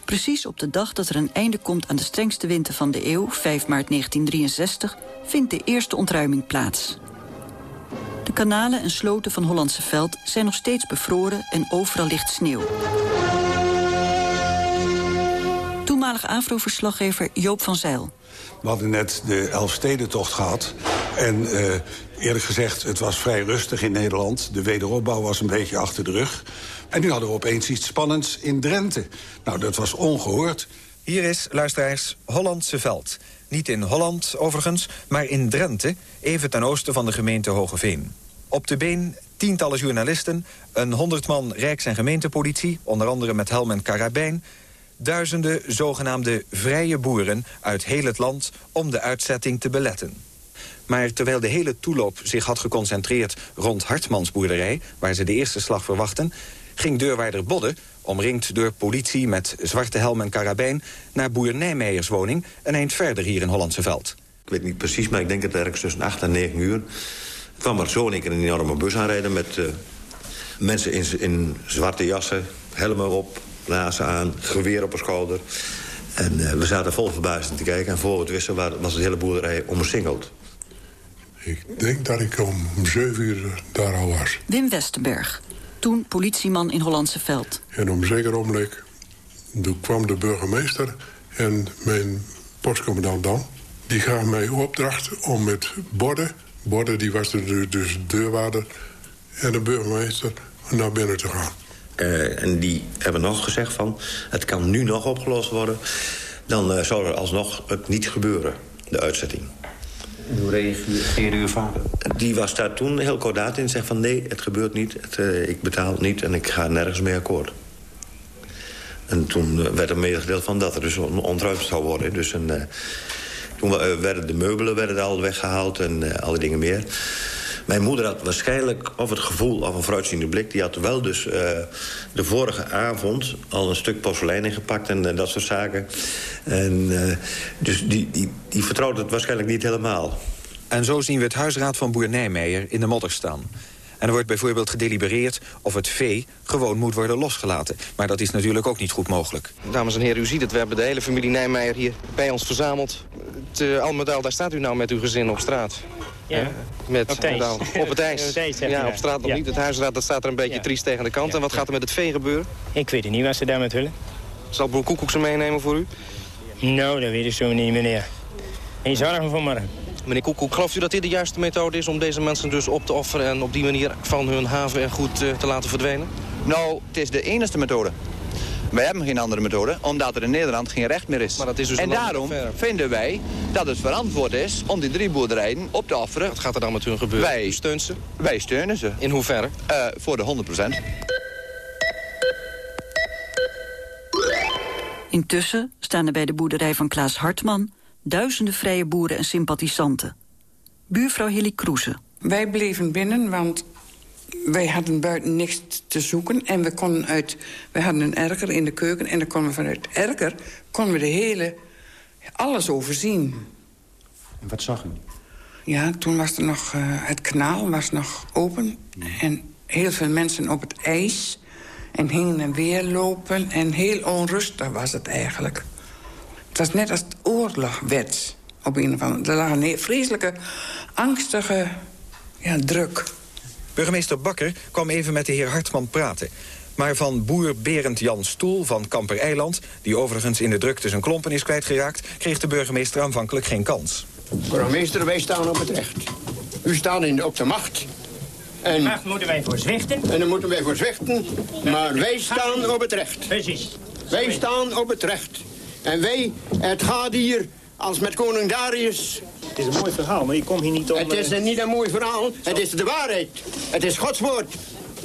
[SPEAKER 8] Precies op de dag dat er een einde komt aan de strengste winter van de eeuw, 5 maart 1963, vindt de eerste ontruiming plaats. De kanalen en sloten van Hollandse Veld zijn nog steeds bevroren en overal ligt sneeuw. AVRO-verslaggever Joop van Zeil.
[SPEAKER 31] We hadden net de Elfstedentocht gehad. En eh, eerlijk gezegd, het was vrij rustig in Nederland. De wederopbouw was een beetje achter de rug. En nu hadden we opeens iets spannends in Drenthe. Nou, dat was ongehoord.
[SPEAKER 32] Hier is, luisteraars, Hollandse Veld. Niet in Holland, overigens, maar in Drenthe... even ten oosten van de gemeente Hogeveen. Op de been tientallen journalisten... een honderd man rijks- en gemeentepolitie... onder andere met helm en karabijn... duizenden zogenaamde vrije boeren uit heel het land... om de uitzetting te beletten. Maar terwijl de hele toeloop zich had geconcentreerd rond Hartmans boerderij... waar ze de eerste slag verwachten, ging deurwaarder Bodde... omringd door politie met zwarte helm en karabijn... naar boer Nijmeijers woning, een eind verder hier in Hollandse Veld.
[SPEAKER 30] Ik weet niet precies, maar ik denk dat ergens tussen 8 en 9 uur... kwam er zo in een enorme bus aanrijden... met eh, mensen in, in zwarte jassen, helmen op, lazen aan, geweer op de schouder. En eh, we zaten vol verbazing te kijken. En voor het wisten wa- was de hele boerderij omsingeld.
[SPEAKER 33] Ik denk dat ik om zeven uur daar al was.
[SPEAKER 8] Wim Westerberg, toen politieman in Hollandse Veld.
[SPEAKER 33] En om zeker ogenblik toen kwam de burgemeester en mijn postcommandant dan. Die gaf mij opdracht om met Borden... Borden die was de, dus deurwaarder en de burgemeester naar binnen te gaan.
[SPEAKER 30] Eh, en die hebben nog gezegd van... het kan nu nog opgelost worden. Dan eh, zou er alsnog het niet gebeuren, de uitzetting.
[SPEAKER 4] En hoe reageerde uw vader?
[SPEAKER 30] Die was daar toen heel kordaat in. Zegt van nee, het gebeurt niet. Het, eh, ik betaal het niet en ik ga nergens mee akkoord. En toen werd er medegedeeld van dat er dus on- ontruimd zou worden. Dus een, toen werden de meubelen werden al weggehaald en eh, alle dingen meer. Mijn moeder had waarschijnlijk of het gevoel of een vooruitziende blik. Die had wel dus eh, de vorige avond al een stuk porselein ingepakt en eh, dat soort zaken. En, eh, dus die, die, die vertrouwde het waarschijnlijk niet helemaal.
[SPEAKER 32] En zo zien we het huisraad van boer Nijmeijer in de modder staan. En er wordt bijvoorbeeld gedelibereerd of het vee gewoon moet worden losgelaten. Maar dat is natuurlijk ook niet goed mogelijk.
[SPEAKER 34] Dames en heren, u ziet het. We hebben de hele familie Nijmeijer hier bij ons verzameld. Te Almedal, daar staat u nou met uw gezin op straat.
[SPEAKER 35] Ja.
[SPEAKER 34] Met,
[SPEAKER 35] Op het ijs.
[SPEAKER 34] Op het ijs.
[SPEAKER 35] Op het ijs, zegt
[SPEAKER 34] ja, op straat nog
[SPEAKER 35] Ja.
[SPEAKER 34] niet. Het huisraad dat staat er een beetje
[SPEAKER 35] Ja.
[SPEAKER 34] triest tegen de kant.
[SPEAKER 35] Ja,
[SPEAKER 34] en wat gaat er met het vee gebeuren?
[SPEAKER 35] Ik weet het niet wat ze daarmee willen.
[SPEAKER 34] Zal broer Koekoek ze meenemen voor u?
[SPEAKER 35] Nou, dat weet ik zo niet, meneer. Geen zorgen voor me.
[SPEAKER 34] Meneer Koekoek, gelooft u dat dit de juiste methode is... om deze mensen dus op te offeren... en op die manier van hun haven en goed eh, te laten verdwijnen?
[SPEAKER 36] Nou, het is de enige methode. Wij hebben geen andere methode, omdat er in Nederland geen recht meer is.
[SPEAKER 34] Maar dat is dus
[SPEAKER 36] en daarom vinden wij dat het verantwoord is om die drie boerderijen op te offeren.
[SPEAKER 34] Wat gaat er dan met hun gebeuren?
[SPEAKER 36] Wij
[SPEAKER 34] U steunt ze?
[SPEAKER 36] Wij steunen ze.
[SPEAKER 34] In hoeverre?
[SPEAKER 36] Eh, voor de 100 procent.
[SPEAKER 8] Intussen staan er bij de boerderij van Klaas Hartman... duizenden vrije boeren en sympathisanten. Buurvrouw Hilly Kroeze.
[SPEAKER 37] Wij bleven binnen, want wij hadden buiten niks te zoeken. En we konden uit... We hadden een erker in de keuken en dan konden we vanuit erker... konden we de hele... alles overzien.
[SPEAKER 4] En wat zag u?
[SPEAKER 37] Ja, toen was er nog... eh, het kanaal was nog open. En heel veel mensen op het ijs. En hingen en weer lopen. En heel onrustig was het eigenlijk. Het was net als het oorlog werd. Op een of andere... Er lag een vreselijke, angstige ja, druk.
[SPEAKER 32] Burgemeester Bakker kwam even met de heer Hartman praten. Maar van boer Berend Jan Stoel van Kamper Eiland... die overigens in de drukte zijn klompen is kwijtgeraakt... kreeg de burgemeester aanvankelijk geen kans.
[SPEAKER 38] Burgemeester, wij staan op het recht. U staat in de, op de macht. En,
[SPEAKER 35] Macht moeten wij voor zwichten.
[SPEAKER 38] en dan moeten wij voor zwichten. Maar wij staan op het recht.
[SPEAKER 35] Precies.
[SPEAKER 38] Wij staan op het recht. En wij, het gaat hier als met koning Darius.
[SPEAKER 35] Het is een mooi verhaal, maar ik kom hier niet om...
[SPEAKER 38] Het is
[SPEAKER 35] eh,
[SPEAKER 38] niet een mooi verhaal, het is de waarheid. Het is Gods woord.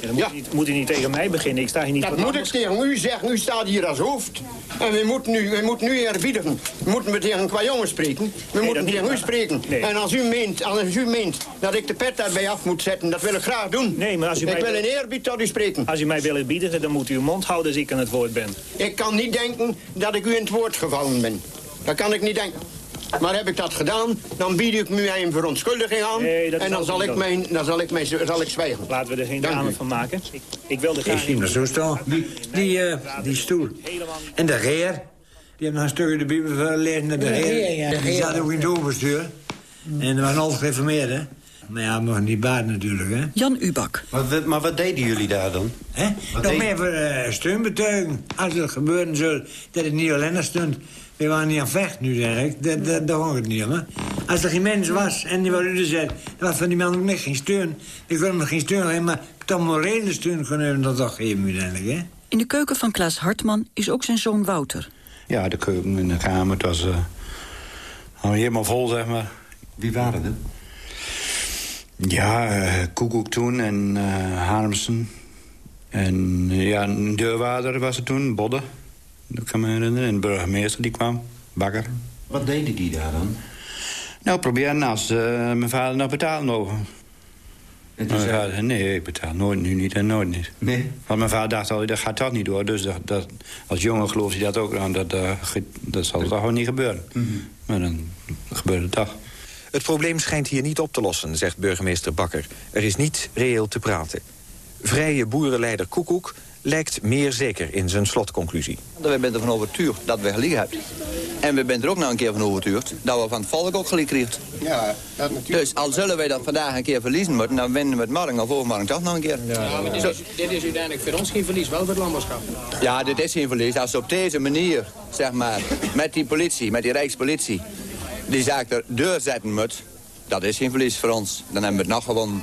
[SPEAKER 33] dan moet, u niet, moet u niet tegen mij beginnen. Ik sta hier niet
[SPEAKER 38] Dat moet ik tegen u zeggen. U staat hier als hoofd. En we moeten nu, we moeten nu eerbiedigen. Moeten we tegen qua jongens spreken. We moeten tegen u spreken.
[SPEAKER 33] Nee.
[SPEAKER 38] En als u, meent, als u meent dat ik de pet daarbij af moet zetten, dat wil ik graag doen.
[SPEAKER 33] Nee, maar als u
[SPEAKER 38] ik
[SPEAKER 33] mij
[SPEAKER 38] wil in eerbied tot u spreken.
[SPEAKER 33] Als u mij wil bieden, dan moet u uw mond houden als ik aan het woord ben.
[SPEAKER 38] Ik kan niet denken dat ik u in het woord gevallen ben. Dat kan ik niet denken. Maar heb ik dat gedaan, dan bied ik nu een verontschuldiging aan.
[SPEAKER 33] Nee, dat is
[SPEAKER 38] en dan zal ik, mijn, dan zal ik, mijn, zal ik zwijgen.
[SPEAKER 33] Laten we er geen drama van maken. Ik, ik wilde
[SPEAKER 39] Ik
[SPEAKER 33] graag...
[SPEAKER 39] zie hem er zo staan. Die, die, eh, die stoel. En de reer. Die hebben nog een stukje de Bijbel voorgelezen. De
[SPEAKER 13] De
[SPEAKER 39] reer. Die zat ook in het overbestuur. En er was altijd geïnformeerd, Maar ja, nog niet baat natuurlijk, hè.
[SPEAKER 8] Jan Ubak.
[SPEAKER 4] Maar, wat- maar wat deden jullie daar dan?
[SPEAKER 39] Hè? Nog
[SPEAKER 4] deed-
[SPEAKER 39] meer voor eh, steunbetuigen. Als het gebeuren zou, dat het niet alleen stond. We waren niet aan vecht nu, zeg ik. Dat, dat, daar hangt het niet om, hè. Als er geen mens was en die wilde zeggen... dan was van die man ook net geen steun. Die kunnen we geen steun geven, maar toch morele steun kunnen we dat toch geven uiteindelijk, hè.
[SPEAKER 8] In de keuken van Klaas Hartman is ook zijn zoon Wouter.
[SPEAKER 1] Ja, de keuken in de kamer, het was al helemaal vol, zeg maar.
[SPEAKER 4] Wie waren er?
[SPEAKER 1] Ja, eh Koekoek toen en eh Harmsen. En ja, een deurwaarder was er toen, Bodde. Dat kan me herinneren. En de burgemeester die kwam, Bakker.
[SPEAKER 4] Wat deden die daar dan?
[SPEAKER 1] Nou, proberen als eh, mijn vader nog betalen mogen.
[SPEAKER 4] En toen zei-
[SPEAKER 1] vader nee, ik betaal nooit nu niet en nooit niet.
[SPEAKER 4] Nee?
[SPEAKER 1] Want mijn vader dacht al, dat gaat toch niet door. Dus dat, dat, als jongen gelooft hij dat ook aan. Dat, eh, ge- dat zal toch gewoon niet gebeuren. Maar dan gebeurt het toch.
[SPEAKER 40] Het probleem schijnt hier niet op te lossen, zegt burgemeester Bakker. Er is niet reëel te praten. Vrije boerenleider Koekoek lijkt meer zeker in zijn slotconclusie.
[SPEAKER 5] We zijn ervan overtuigd dat we gelijk hebben. En we zijn er ook nog een keer van overtuigd dat we van het volk ook gelijk krijgen.
[SPEAKER 38] Ja, dat natuurlijk.
[SPEAKER 5] Dus al zullen wij dat vandaag een keer verliezen moeten... dan winnen we het morgen of overmorgen toch nog een keer.
[SPEAKER 41] Ja, maar dit, is, dit is uiteindelijk voor ons geen verlies, wel voor het landbouwschap.
[SPEAKER 5] Ja, dit is geen verlies. Als op deze manier, zeg maar, met die politie, met die Rijkspolitie... die zaak er deur zetten moet, dat is geen verlies voor ons. Dan hebben we het nog gewonnen.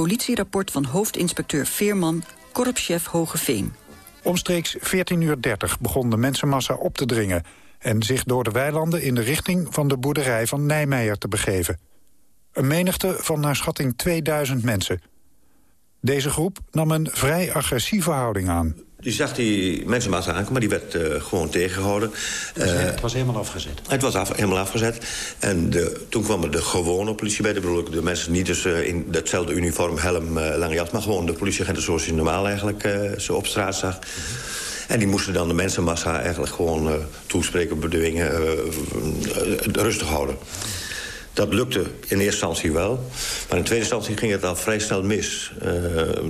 [SPEAKER 8] Politierapport van hoofdinspecteur Veerman, korpschef Hogeveen.
[SPEAKER 15] Omstreeks 14.30 uur begon de mensenmassa op te dringen... en zich door de weilanden in de richting van de boerderij van Nijmeijer te begeven. Een menigte van naar schatting 2000 mensen. Deze groep nam een vrij agressieve houding aan.
[SPEAKER 30] Die zag die mensenmassa aankomen, maar die werd eh, gewoon tegengehouden.
[SPEAKER 4] Het was,
[SPEAKER 30] Eh,
[SPEAKER 4] het was helemaal afgezet.
[SPEAKER 30] het was af, helemaal afgezet. En de, toen kwam er de gewone politie bij. Dat bedoel ik de mensen niet dus, eh, in datzelfde uniform, helm, lange jas... maar gewoon de politieagenten zoals je normaal eigenlijk ze op straat zag. En die moesten dan de mensenmassa eigenlijk gewoon toespreken, bedwingen, rustig houden. Dat lukte in eerste instantie wel. Maar in tweede instantie ging het al vrij snel mis. Eh,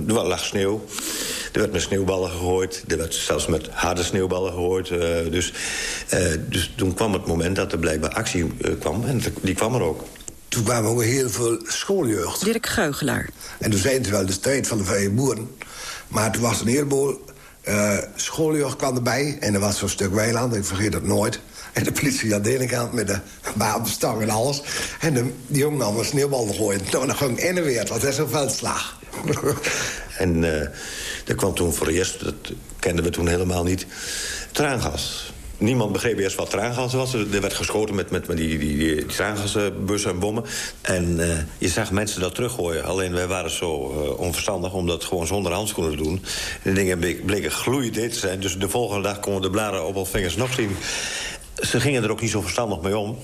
[SPEAKER 30] er lag sneeuw. Er werd met sneeuwballen gegooid. Er werd zelfs met harde sneeuwballen gegooid. Eh, dus, eh, dus toen kwam het moment dat er blijkbaar actie kwam. En die kwam er ook.
[SPEAKER 9] Toen kwamen ook heel veel schooljeugd.
[SPEAKER 8] Dirk Guigelaar.
[SPEAKER 9] En toen zijn het wel de strijd van de vrije boeren. Maar toen was een heleboel eh schooljeugd kwam erbij. En er was zo'n stuk weiland, ik vergeet dat nooit. En de politie aan met de wapenstang en alles. En de, die jongen nam een sneeuwbal gooien. Nou, dan ging in en weer, dat is een veldslag.
[SPEAKER 30] En eh er kwam toen voor eerst, dat kenden we toen helemaal niet, traangas. Niemand begreep eerst wat traangas was. Er werd geschoten met, met, die, die, die, traangasbussen en bommen. En eh, je zag mensen dat teruggooien. Alleen wij waren zo eh, onverstandig om dat gewoon zonder handschoenen te doen. En de dingen bleken gloeiend te zijn. Dus de volgende dag konden we de blaren op ons vingers nog zien. Ze gingen er ook niet zo verstandig mee om.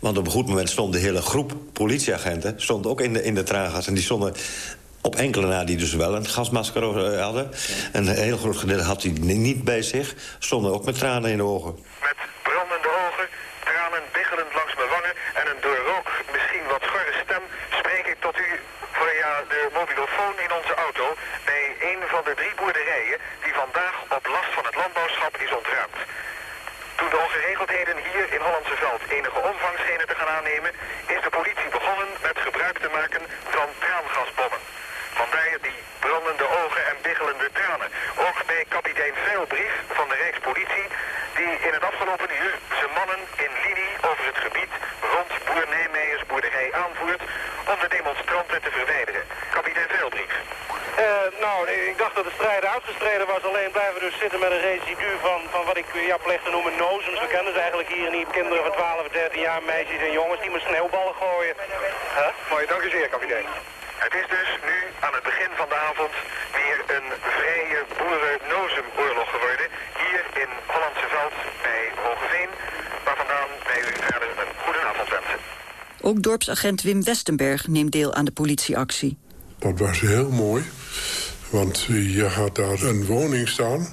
[SPEAKER 30] Want op een goed moment stond de hele groep politieagenten... stond ook in de, in de traangas. En die stonden op enkele na die dus wel een gasmasker eh, hadden. En een heel groot gedeelte had hij ni- niet bij zich. Stonden ook met tranen in de ogen.
[SPEAKER 42] Brandende ogen, tranen biggelend langs mijn wangen en een door rook misschien wat schorre stem spreek ik tot u via de mobilofoon in onze auto bij een van de drie boerderijen die vandaag op last van het landbouwschap is ontruimd. Ongeregeldheden hier in Hollandse Veld enige omvang schenen te gaan aannemen, is de politie begonnen met gebruik te maken van traangasbommen. Vandaar die brandende ogen en biggelende tranen. Ook bij kapitein Veilbrief van de Rijkspolitie, die in het afgelopen uur zijn mannen in linie over het gebied rond boer Nijmeijers boerderij aanvoert om de demonstranten te verwijderen. Kapitein Veilbrief.
[SPEAKER 43] Eh, nou, ik dacht dat de strijd uitgestreden was. Alleen blijven we dus zitten met een residu van, van wat ik ja, pleeg te noemen nozems. We kennen ze eigenlijk hier niet. Kinderen van 12, 13 jaar, meisjes en jongens die met sneeuwballen gooien. Huh? Mooi, dank u zeer, kapitein.
[SPEAKER 42] Het is dus nu aan het begin van de avond weer een vrije boeren-nozemoorlog geworden. Hier in Hollandse Veld bij Hogeveen, waar vandaan wij u verder een goede avond wensen.
[SPEAKER 8] Ook dorpsagent Wim Westenberg neemt deel aan de politieactie.
[SPEAKER 33] Dat was heel mooi, want je had daar een woning staan...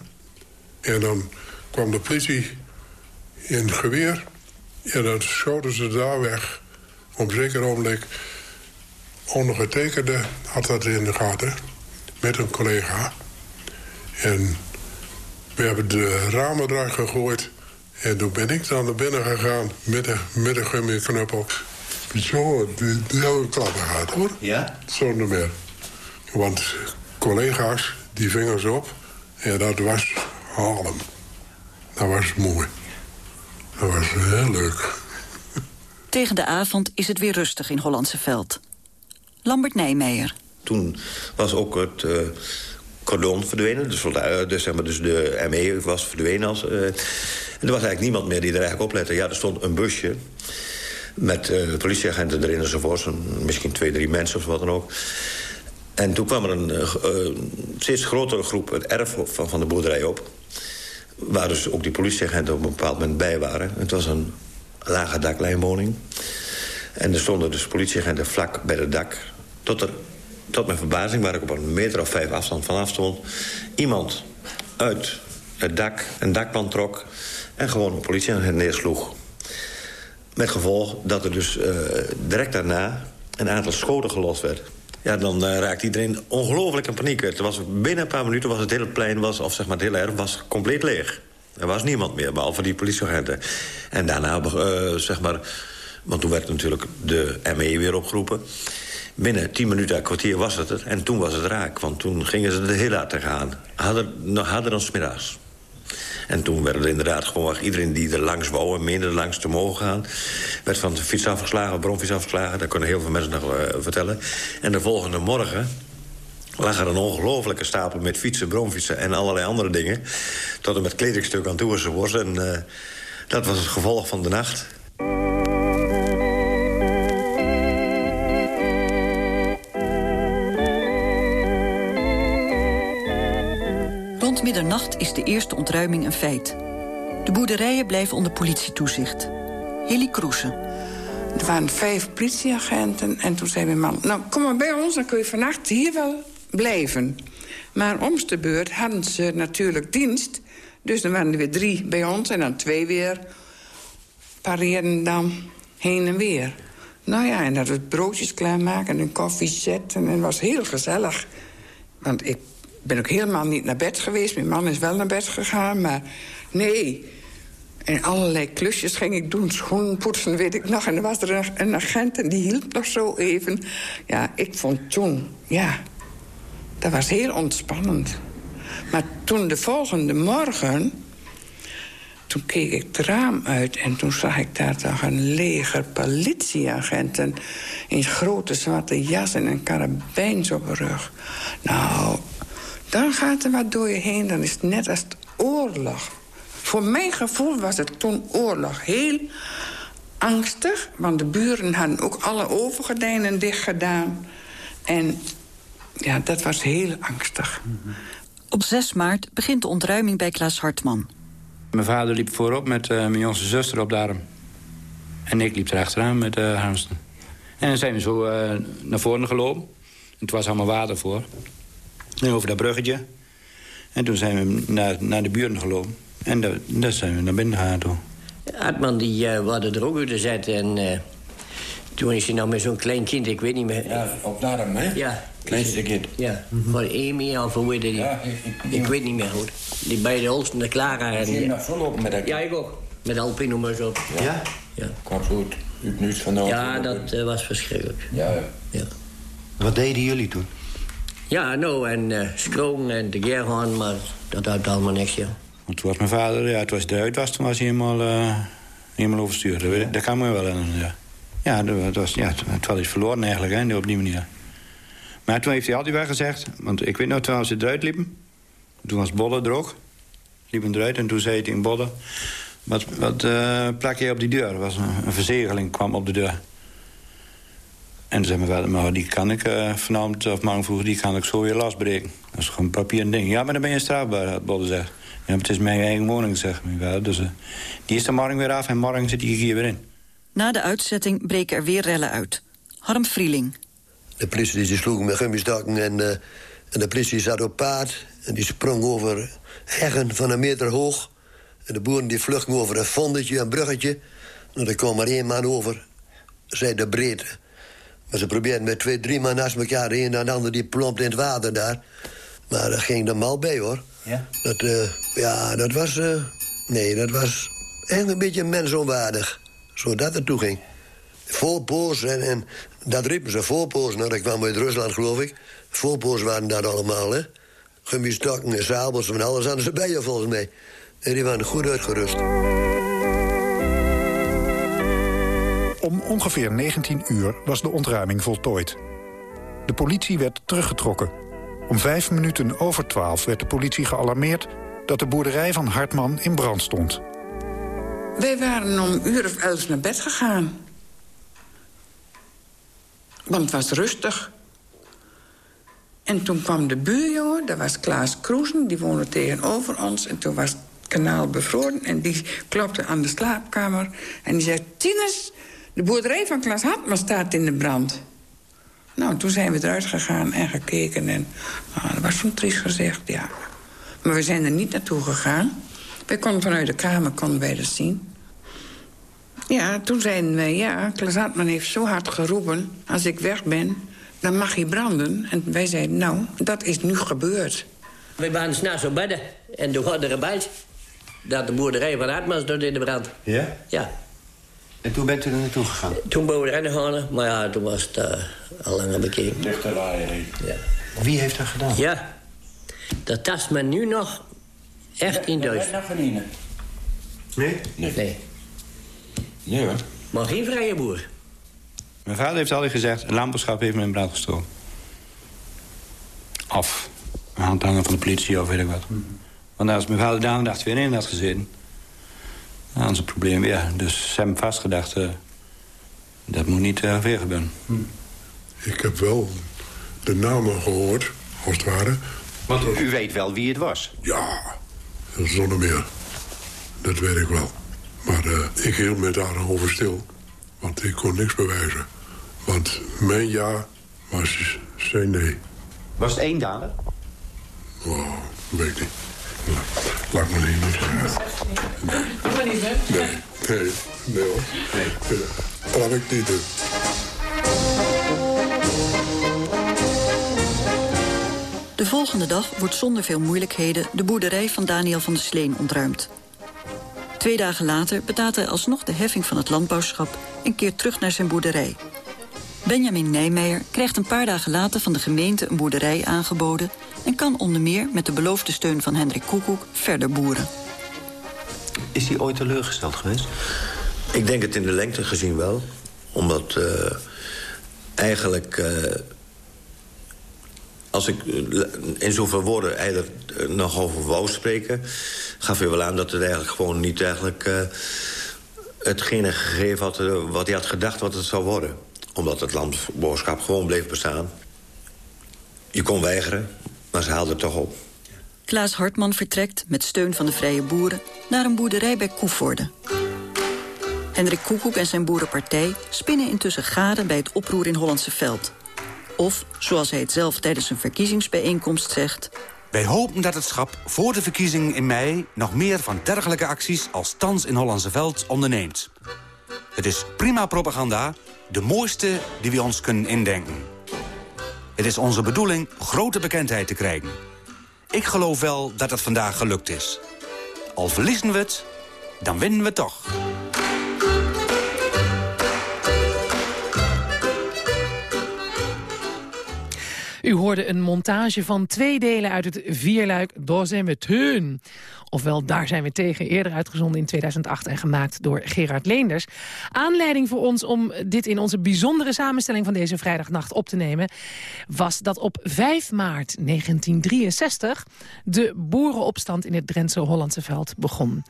[SPEAKER 33] en dan kwam de politie in het geweer... en dan schoten ze daar weg. Op een zeker ogenblik ondergetekende had dat in de gaten... met een collega. En we hebben de ramen eruit gegooid... en toen ben ik dan naar binnen gegaan met een, met een gummiknuppel... Zo, die, die hebben we klappen gehad, hoor.
[SPEAKER 4] Ja?
[SPEAKER 33] Zonder meer. Want collega's, die vingen ze op. En dat was Harlem. Dat was mooi. Dat was heel leuk.
[SPEAKER 8] Tegen de avond is het weer rustig in Hollandse Veld. Lambert Nijmeijer.
[SPEAKER 30] Toen was ook het uh, cordon verdwenen. Dus, uh, dus, zeg maar, dus de ME was verdwenen. Als, uh, en er was eigenlijk niemand meer die er eigenlijk oplette. Ja, er stond een busje met uh, politieagenten erin enzovoorts. Misschien twee, drie mensen of wat dan ook. En toen kwam er een uh, steeds grotere groep het erf van, van de boerderij op. Waar dus ook die politieagenten op een bepaald moment bij waren. Het was een lage daklijnwoning. En er stonden dus politieagenten vlak bij het dak. Tot, er, tot mijn verbazing, waar ik op een meter of vijf afstand vanaf stond... iemand uit het dak een dakpan trok... en gewoon een politieagent neersloeg. Met gevolg dat er dus uh, direct daarna een aantal schoten gelost werd. Ja, dan uh, raakt iedereen ongelooflijk in paniek. Het was, binnen een paar minuten was het hele plein, was, of zeg maar het hele erf, was compleet leeg. Er was niemand meer, behalve die politieagenten. En daarna, uh, zeg maar... Want toen werd natuurlijk de ME weer opgeroepen. Binnen tien minuten, een kwartier was het er. En toen was het raak, want toen gingen ze heel hard tegenaan. Hadden, nog harder dan smiddags. En toen werd er inderdaad gewoon iedereen die er langs wou... en meende langs te mogen gaan... werd van de fiets afgeslagen, bronfiets afgeslagen. Daar kunnen heel veel mensen nog uh, vertellen. En de volgende morgen lag er een ongelofelijke stapel met fietsen, bromfietsen... en allerlei andere dingen. Tot er met kledingstuk aan toe was. En uh, dat was het gevolg van de nacht.
[SPEAKER 8] Middernacht is de eerste ontruiming een feit. De boerderijen blijven onder politietoezicht. Hilly Kroesen.
[SPEAKER 37] Er waren vijf politieagenten en toen zei mijn man... nou, kom maar bij ons, dan kun je vannacht hier wel blijven. Maar om de beurt hadden ze natuurlijk dienst. Dus dan waren er weer drie bij ons en dan twee weer pareren dan heen en weer. Nou ja, en dat we broodjes klaarmaken en koffie zetten. En het was heel gezellig. Want ik ben ook helemaal niet naar bed geweest. Mijn man is wel naar bed gegaan, maar nee. En allerlei klusjes ging ik doen. Schoenen poetsen, weet ik nog. En er was er een agent en die hielp nog zo even. Ja, ik vond toen, ja, dat was heel ontspannend. Maar toen de volgende morgen... toen keek ik het raam uit en toen zag ik daar toch een leger politieagenten... in grote zwarte jas en een karabijns op de rug. Nou, dan gaat er wat door je heen, dan is het net als het oorlog. Voor mijn gevoel was het toen oorlog. Heel angstig, want de buren hadden ook alle overgordijnen dicht gedaan. En ja, dat was heel angstig.
[SPEAKER 8] Op 6 maart begint de ontruiming bij Klaas Hartman.
[SPEAKER 44] Mijn vader liep voorop met uh, mijn jongste zuster op de arm. En ik liep erachteraan met uh, Harmsten. En dan zijn we zo uh, naar voren gelopen. En het was allemaal water voor. En over dat bruggetje. En toen zijn we naar, naar de buren gelopen. En daar, daar zijn we naar binnen gegaan toen.
[SPEAKER 27] Hartman die uh, er ook uit zetten. En uh, toen is hij nou met zo'n klein kind, ik weet niet meer.
[SPEAKER 44] Ja, op darm, hè?
[SPEAKER 27] Ja.
[SPEAKER 44] Kleinste kind.
[SPEAKER 27] Ja, mm voor Amy of hoe heet die? Ja, ik, ik, ik, weet niet meer goed. Die bij de Olsen, de Clara.
[SPEAKER 44] En,
[SPEAKER 27] die
[SPEAKER 44] nog volop met dat
[SPEAKER 27] Ja, ik ook. Met Alpino maar zo.
[SPEAKER 44] Ja? Ja.
[SPEAKER 27] ja.
[SPEAKER 44] Kwam goed. U nu van de
[SPEAKER 27] Ja, dat uh, was verschrikkelijk.
[SPEAKER 44] Ja.
[SPEAKER 27] ja.
[SPEAKER 4] Wat deden jullie toen?
[SPEAKER 27] Ja, nou, en uh, en de Gerhan, maar dat had allemaal niks, ja.
[SPEAKER 44] Toen was mijn vader, ja, het was eruit was, toen was hij helemaal, uh, helemaal overstuurd. Dat, kan me wel in. Ja, ja, dat was, ja het, was iets verloren eigenlijk, hè, op die manier.
[SPEAKER 1] Maar toen heeft hij altijd wel gezegd... want ik weet nog toen ze eruit liepen... toen was Bolle er ook. Liepen eruit en toen zei hij tegen Bolle... wat, wat uh, plak je op die deur? Was een, een verzegeling, kwam op de deur. En toen zei mijn vader, maar die kan ik uh, vanavond of morgen vroeg... die kan ik zo weer losbreken. Dat is gewoon een papier ding. Ja, maar dan ben je strafbaar, had Bolle gezegd. Ja, maar het is mijn eigen woning, zegt mijn vader. Dus uh, die is er morgen weer af en morgen zit hij hier weer in.
[SPEAKER 8] Na de uitzetting breken er weer rellen uit. Harm Vrieling.
[SPEAKER 38] De politie die sloeg met gummistakken en, uh, en de politie zat op paard... en die sprong over heggen van een meter hoog. En de boeren die vluchten over een fondetje, een bruggetje. Nou, er kwam maar één man over, zei de breedte. Maar ze probeerden met twee, drie man naast elkaar... een en de ander die plompt in het water daar. Maar dat ging er mal bij, hoor.
[SPEAKER 4] Ja?
[SPEAKER 38] Dat, uh, ja, dat was... Uh, nee, dat was echt een beetje mensonwaardig. Zodat het toe ging. Voorpoos, en, en dat riepen ze voorpoos. Nou, dat kwam uit Rusland, geloof ik. Voorpoos waren dat allemaal, hè. Gummistokken en sabels en alles hadden ze bij je, volgens mij. En die waren goed uitgerust.
[SPEAKER 15] Om ongeveer 19 uur was de ontruiming voltooid. De politie werd teruggetrokken. Om vijf minuten over twaalf werd de politie gealarmeerd... dat de boerderij van Hartman in brand stond.
[SPEAKER 37] Wij waren om uur of elf naar bed gegaan. Want het was rustig. En toen kwam de buurjongen, dat was Klaas Kroesen... die woonde tegenover ons. En toen was het kanaal bevroren. En die klopte aan de slaapkamer. En die zei... Tinus, de boerderij van Klaas Hartman staat in de brand. Nou, toen zijn we eruit gegaan en gekeken. En nou, dat was zo'n triest gezicht, ja. Maar we zijn er niet naartoe gegaan. Wij konden vanuit de kamer konden wij dat zien. Ja, toen zeiden wij, ja, Klaas Hartman heeft zo hard geroepen... als ik weg ben, dan mag hij branden. En wij zeiden, nou, dat is nu gebeurd.
[SPEAKER 27] We waren s'nachts op bedden en toen hadden er gebeld... dat de boerderij van Hartman stond in de brand.
[SPEAKER 4] Ja?
[SPEAKER 27] Ja.
[SPEAKER 4] En toen bent u er naartoe gegaan?
[SPEAKER 27] Toen ben we erin gegaan, maar ja, toen was het uh, al langer bekeken. Ja.
[SPEAKER 4] Wie heeft dat gedaan?
[SPEAKER 27] Ja, dat tast men nu nog echt in duist.
[SPEAKER 4] nog van Nee?
[SPEAKER 27] Nee. Nee,
[SPEAKER 4] nee hoor.
[SPEAKER 27] Maar geen vrije boer.
[SPEAKER 1] Mijn vader heeft altijd gezegd, een landbouwschap heeft me in brand gestoken. Of een handhanger van de politie of weet ik wat. Want als mijn vader daar dacht weer in had gezeten... ze een probleem weer. Dus ze hebben vastgedacht, uh, dat moet niet uh, weer gebeuren.
[SPEAKER 45] Ik heb wel de namen gehoord, als het ware.
[SPEAKER 4] Want u weet wel wie het was?
[SPEAKER 45] Ja, zonder meer. Dat weet ik wel. Maar uh, ik hield me daarover stil. Want ik kon niks bewijzen. Want mijn ja was zijn nee.
[SPEAKER 4] Was het één dader?
[SPEAKER 45] Oh, weet ik niet. Laat me niet zeggen.
[SPEAKER 46] Nee. niet, hè?
[SPEAKER 45] Nee, nee, nee hoor. Nee. Dat ik niet doen.
[SPEAKER 8] De volgende dag wordt zonder veel moeilijkheden... de boerderij van Daniel van der Sleen ontruimd. Twee dagen later betaalt hij alsnog de heffing van het landbouwschap... en keert terug naar zijn boerderij. Benjamin Nijmeijer krijgt een paar dagen later van de gemeente een boerderij aangeboden... en kan onder meer met de beloofde steun van Hendrik Koekoek verder boeren.
[SPEAKER 4] Is hij ooit teleurgesteld geweest?
[SPEAKER 30] Ik denk het in de lengte gezien wel. Omdat uh, eigenlijk... Uh, als ik in zoveel woorden eigenlijk nog over wou spreken... gaf hij wel aan dat het eigenlijk gewoon niet eigenlijk... Uh, hetgene gegeven had wat hij had gedacht wat het zou worden. Omdat het landbouwschap gewoon bleef bestaan. Je kon weigeren, maar ze haalden het toch op.
[SPEAKER 8] Klaas Hartman vertrekt, met steun van de Vrije Boeren... naar een boerderij bij Koevoorde. Hendrik Koekoek en zijn boerenpartij spinnen intussen garen... bij het oproer in Hollandse Veld. Of, zoals hij het zelf tijdens een verkiezingsbijeenkomst zegt...
[SPEAKER 10] Wij hopen dat het schap voor de verkiezingen in mei... nog meer van dergelijke acties als thans in Hollandse Veld onderneemt. Het is prima propaganda, de mooiste die we ons kunnen indenken. Het is onze bedoeling grote bekendheid te krijgen. Ik geloof wel dat het vandaag gelukt is. Al verliezen we het, dan winnen we toch.
[SPEAKER 3] U hoorde een montage van twee delen uit het vierluik Daar zijn we teun. Ofwel Daar zijn we tegen, eerder uitgezonden in 2008 en gemaakt door Gerard Leenders. Aanleiding voor ons om dit in onze bijzondere samenstelling van deze vrijdagnacht op te nemen... was dat op 5 maart 1963 de boerenopstand in het Drentse Hollandse veld begon.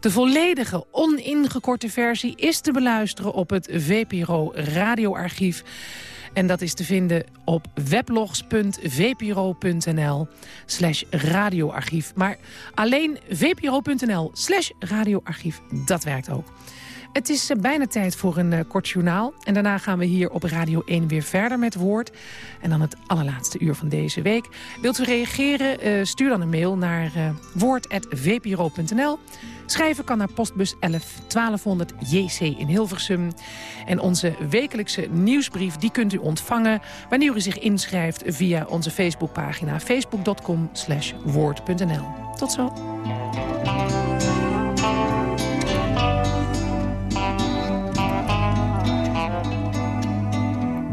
[SPEAKER 3] De volledige, oningekorte versie is te beluisteren op het VPRO radioarchief... En dat is te vinden op weblogs.vpro.nl slash radioarchief. Maar alleen vpro.nl slash radioarchief, dat werkt ook. Het is eh, bijna tijd voor een uh, kort journaal. En daarna gaan we hier op Radio 1 weer verder met woord. En dan het allerlaatste uur van deze week. Wilt u reageren? Uh, stuur dan een mail naar woord.vpro.nl. Schrijven kan naar postbus 11 1200 JC in Hilversum. En onze wekelijkse nieuwsbrief die kunt u ontvangen... wanneer u zich inschrijft via onze Facebookpagina facebook.com woord.nl. Tot zo.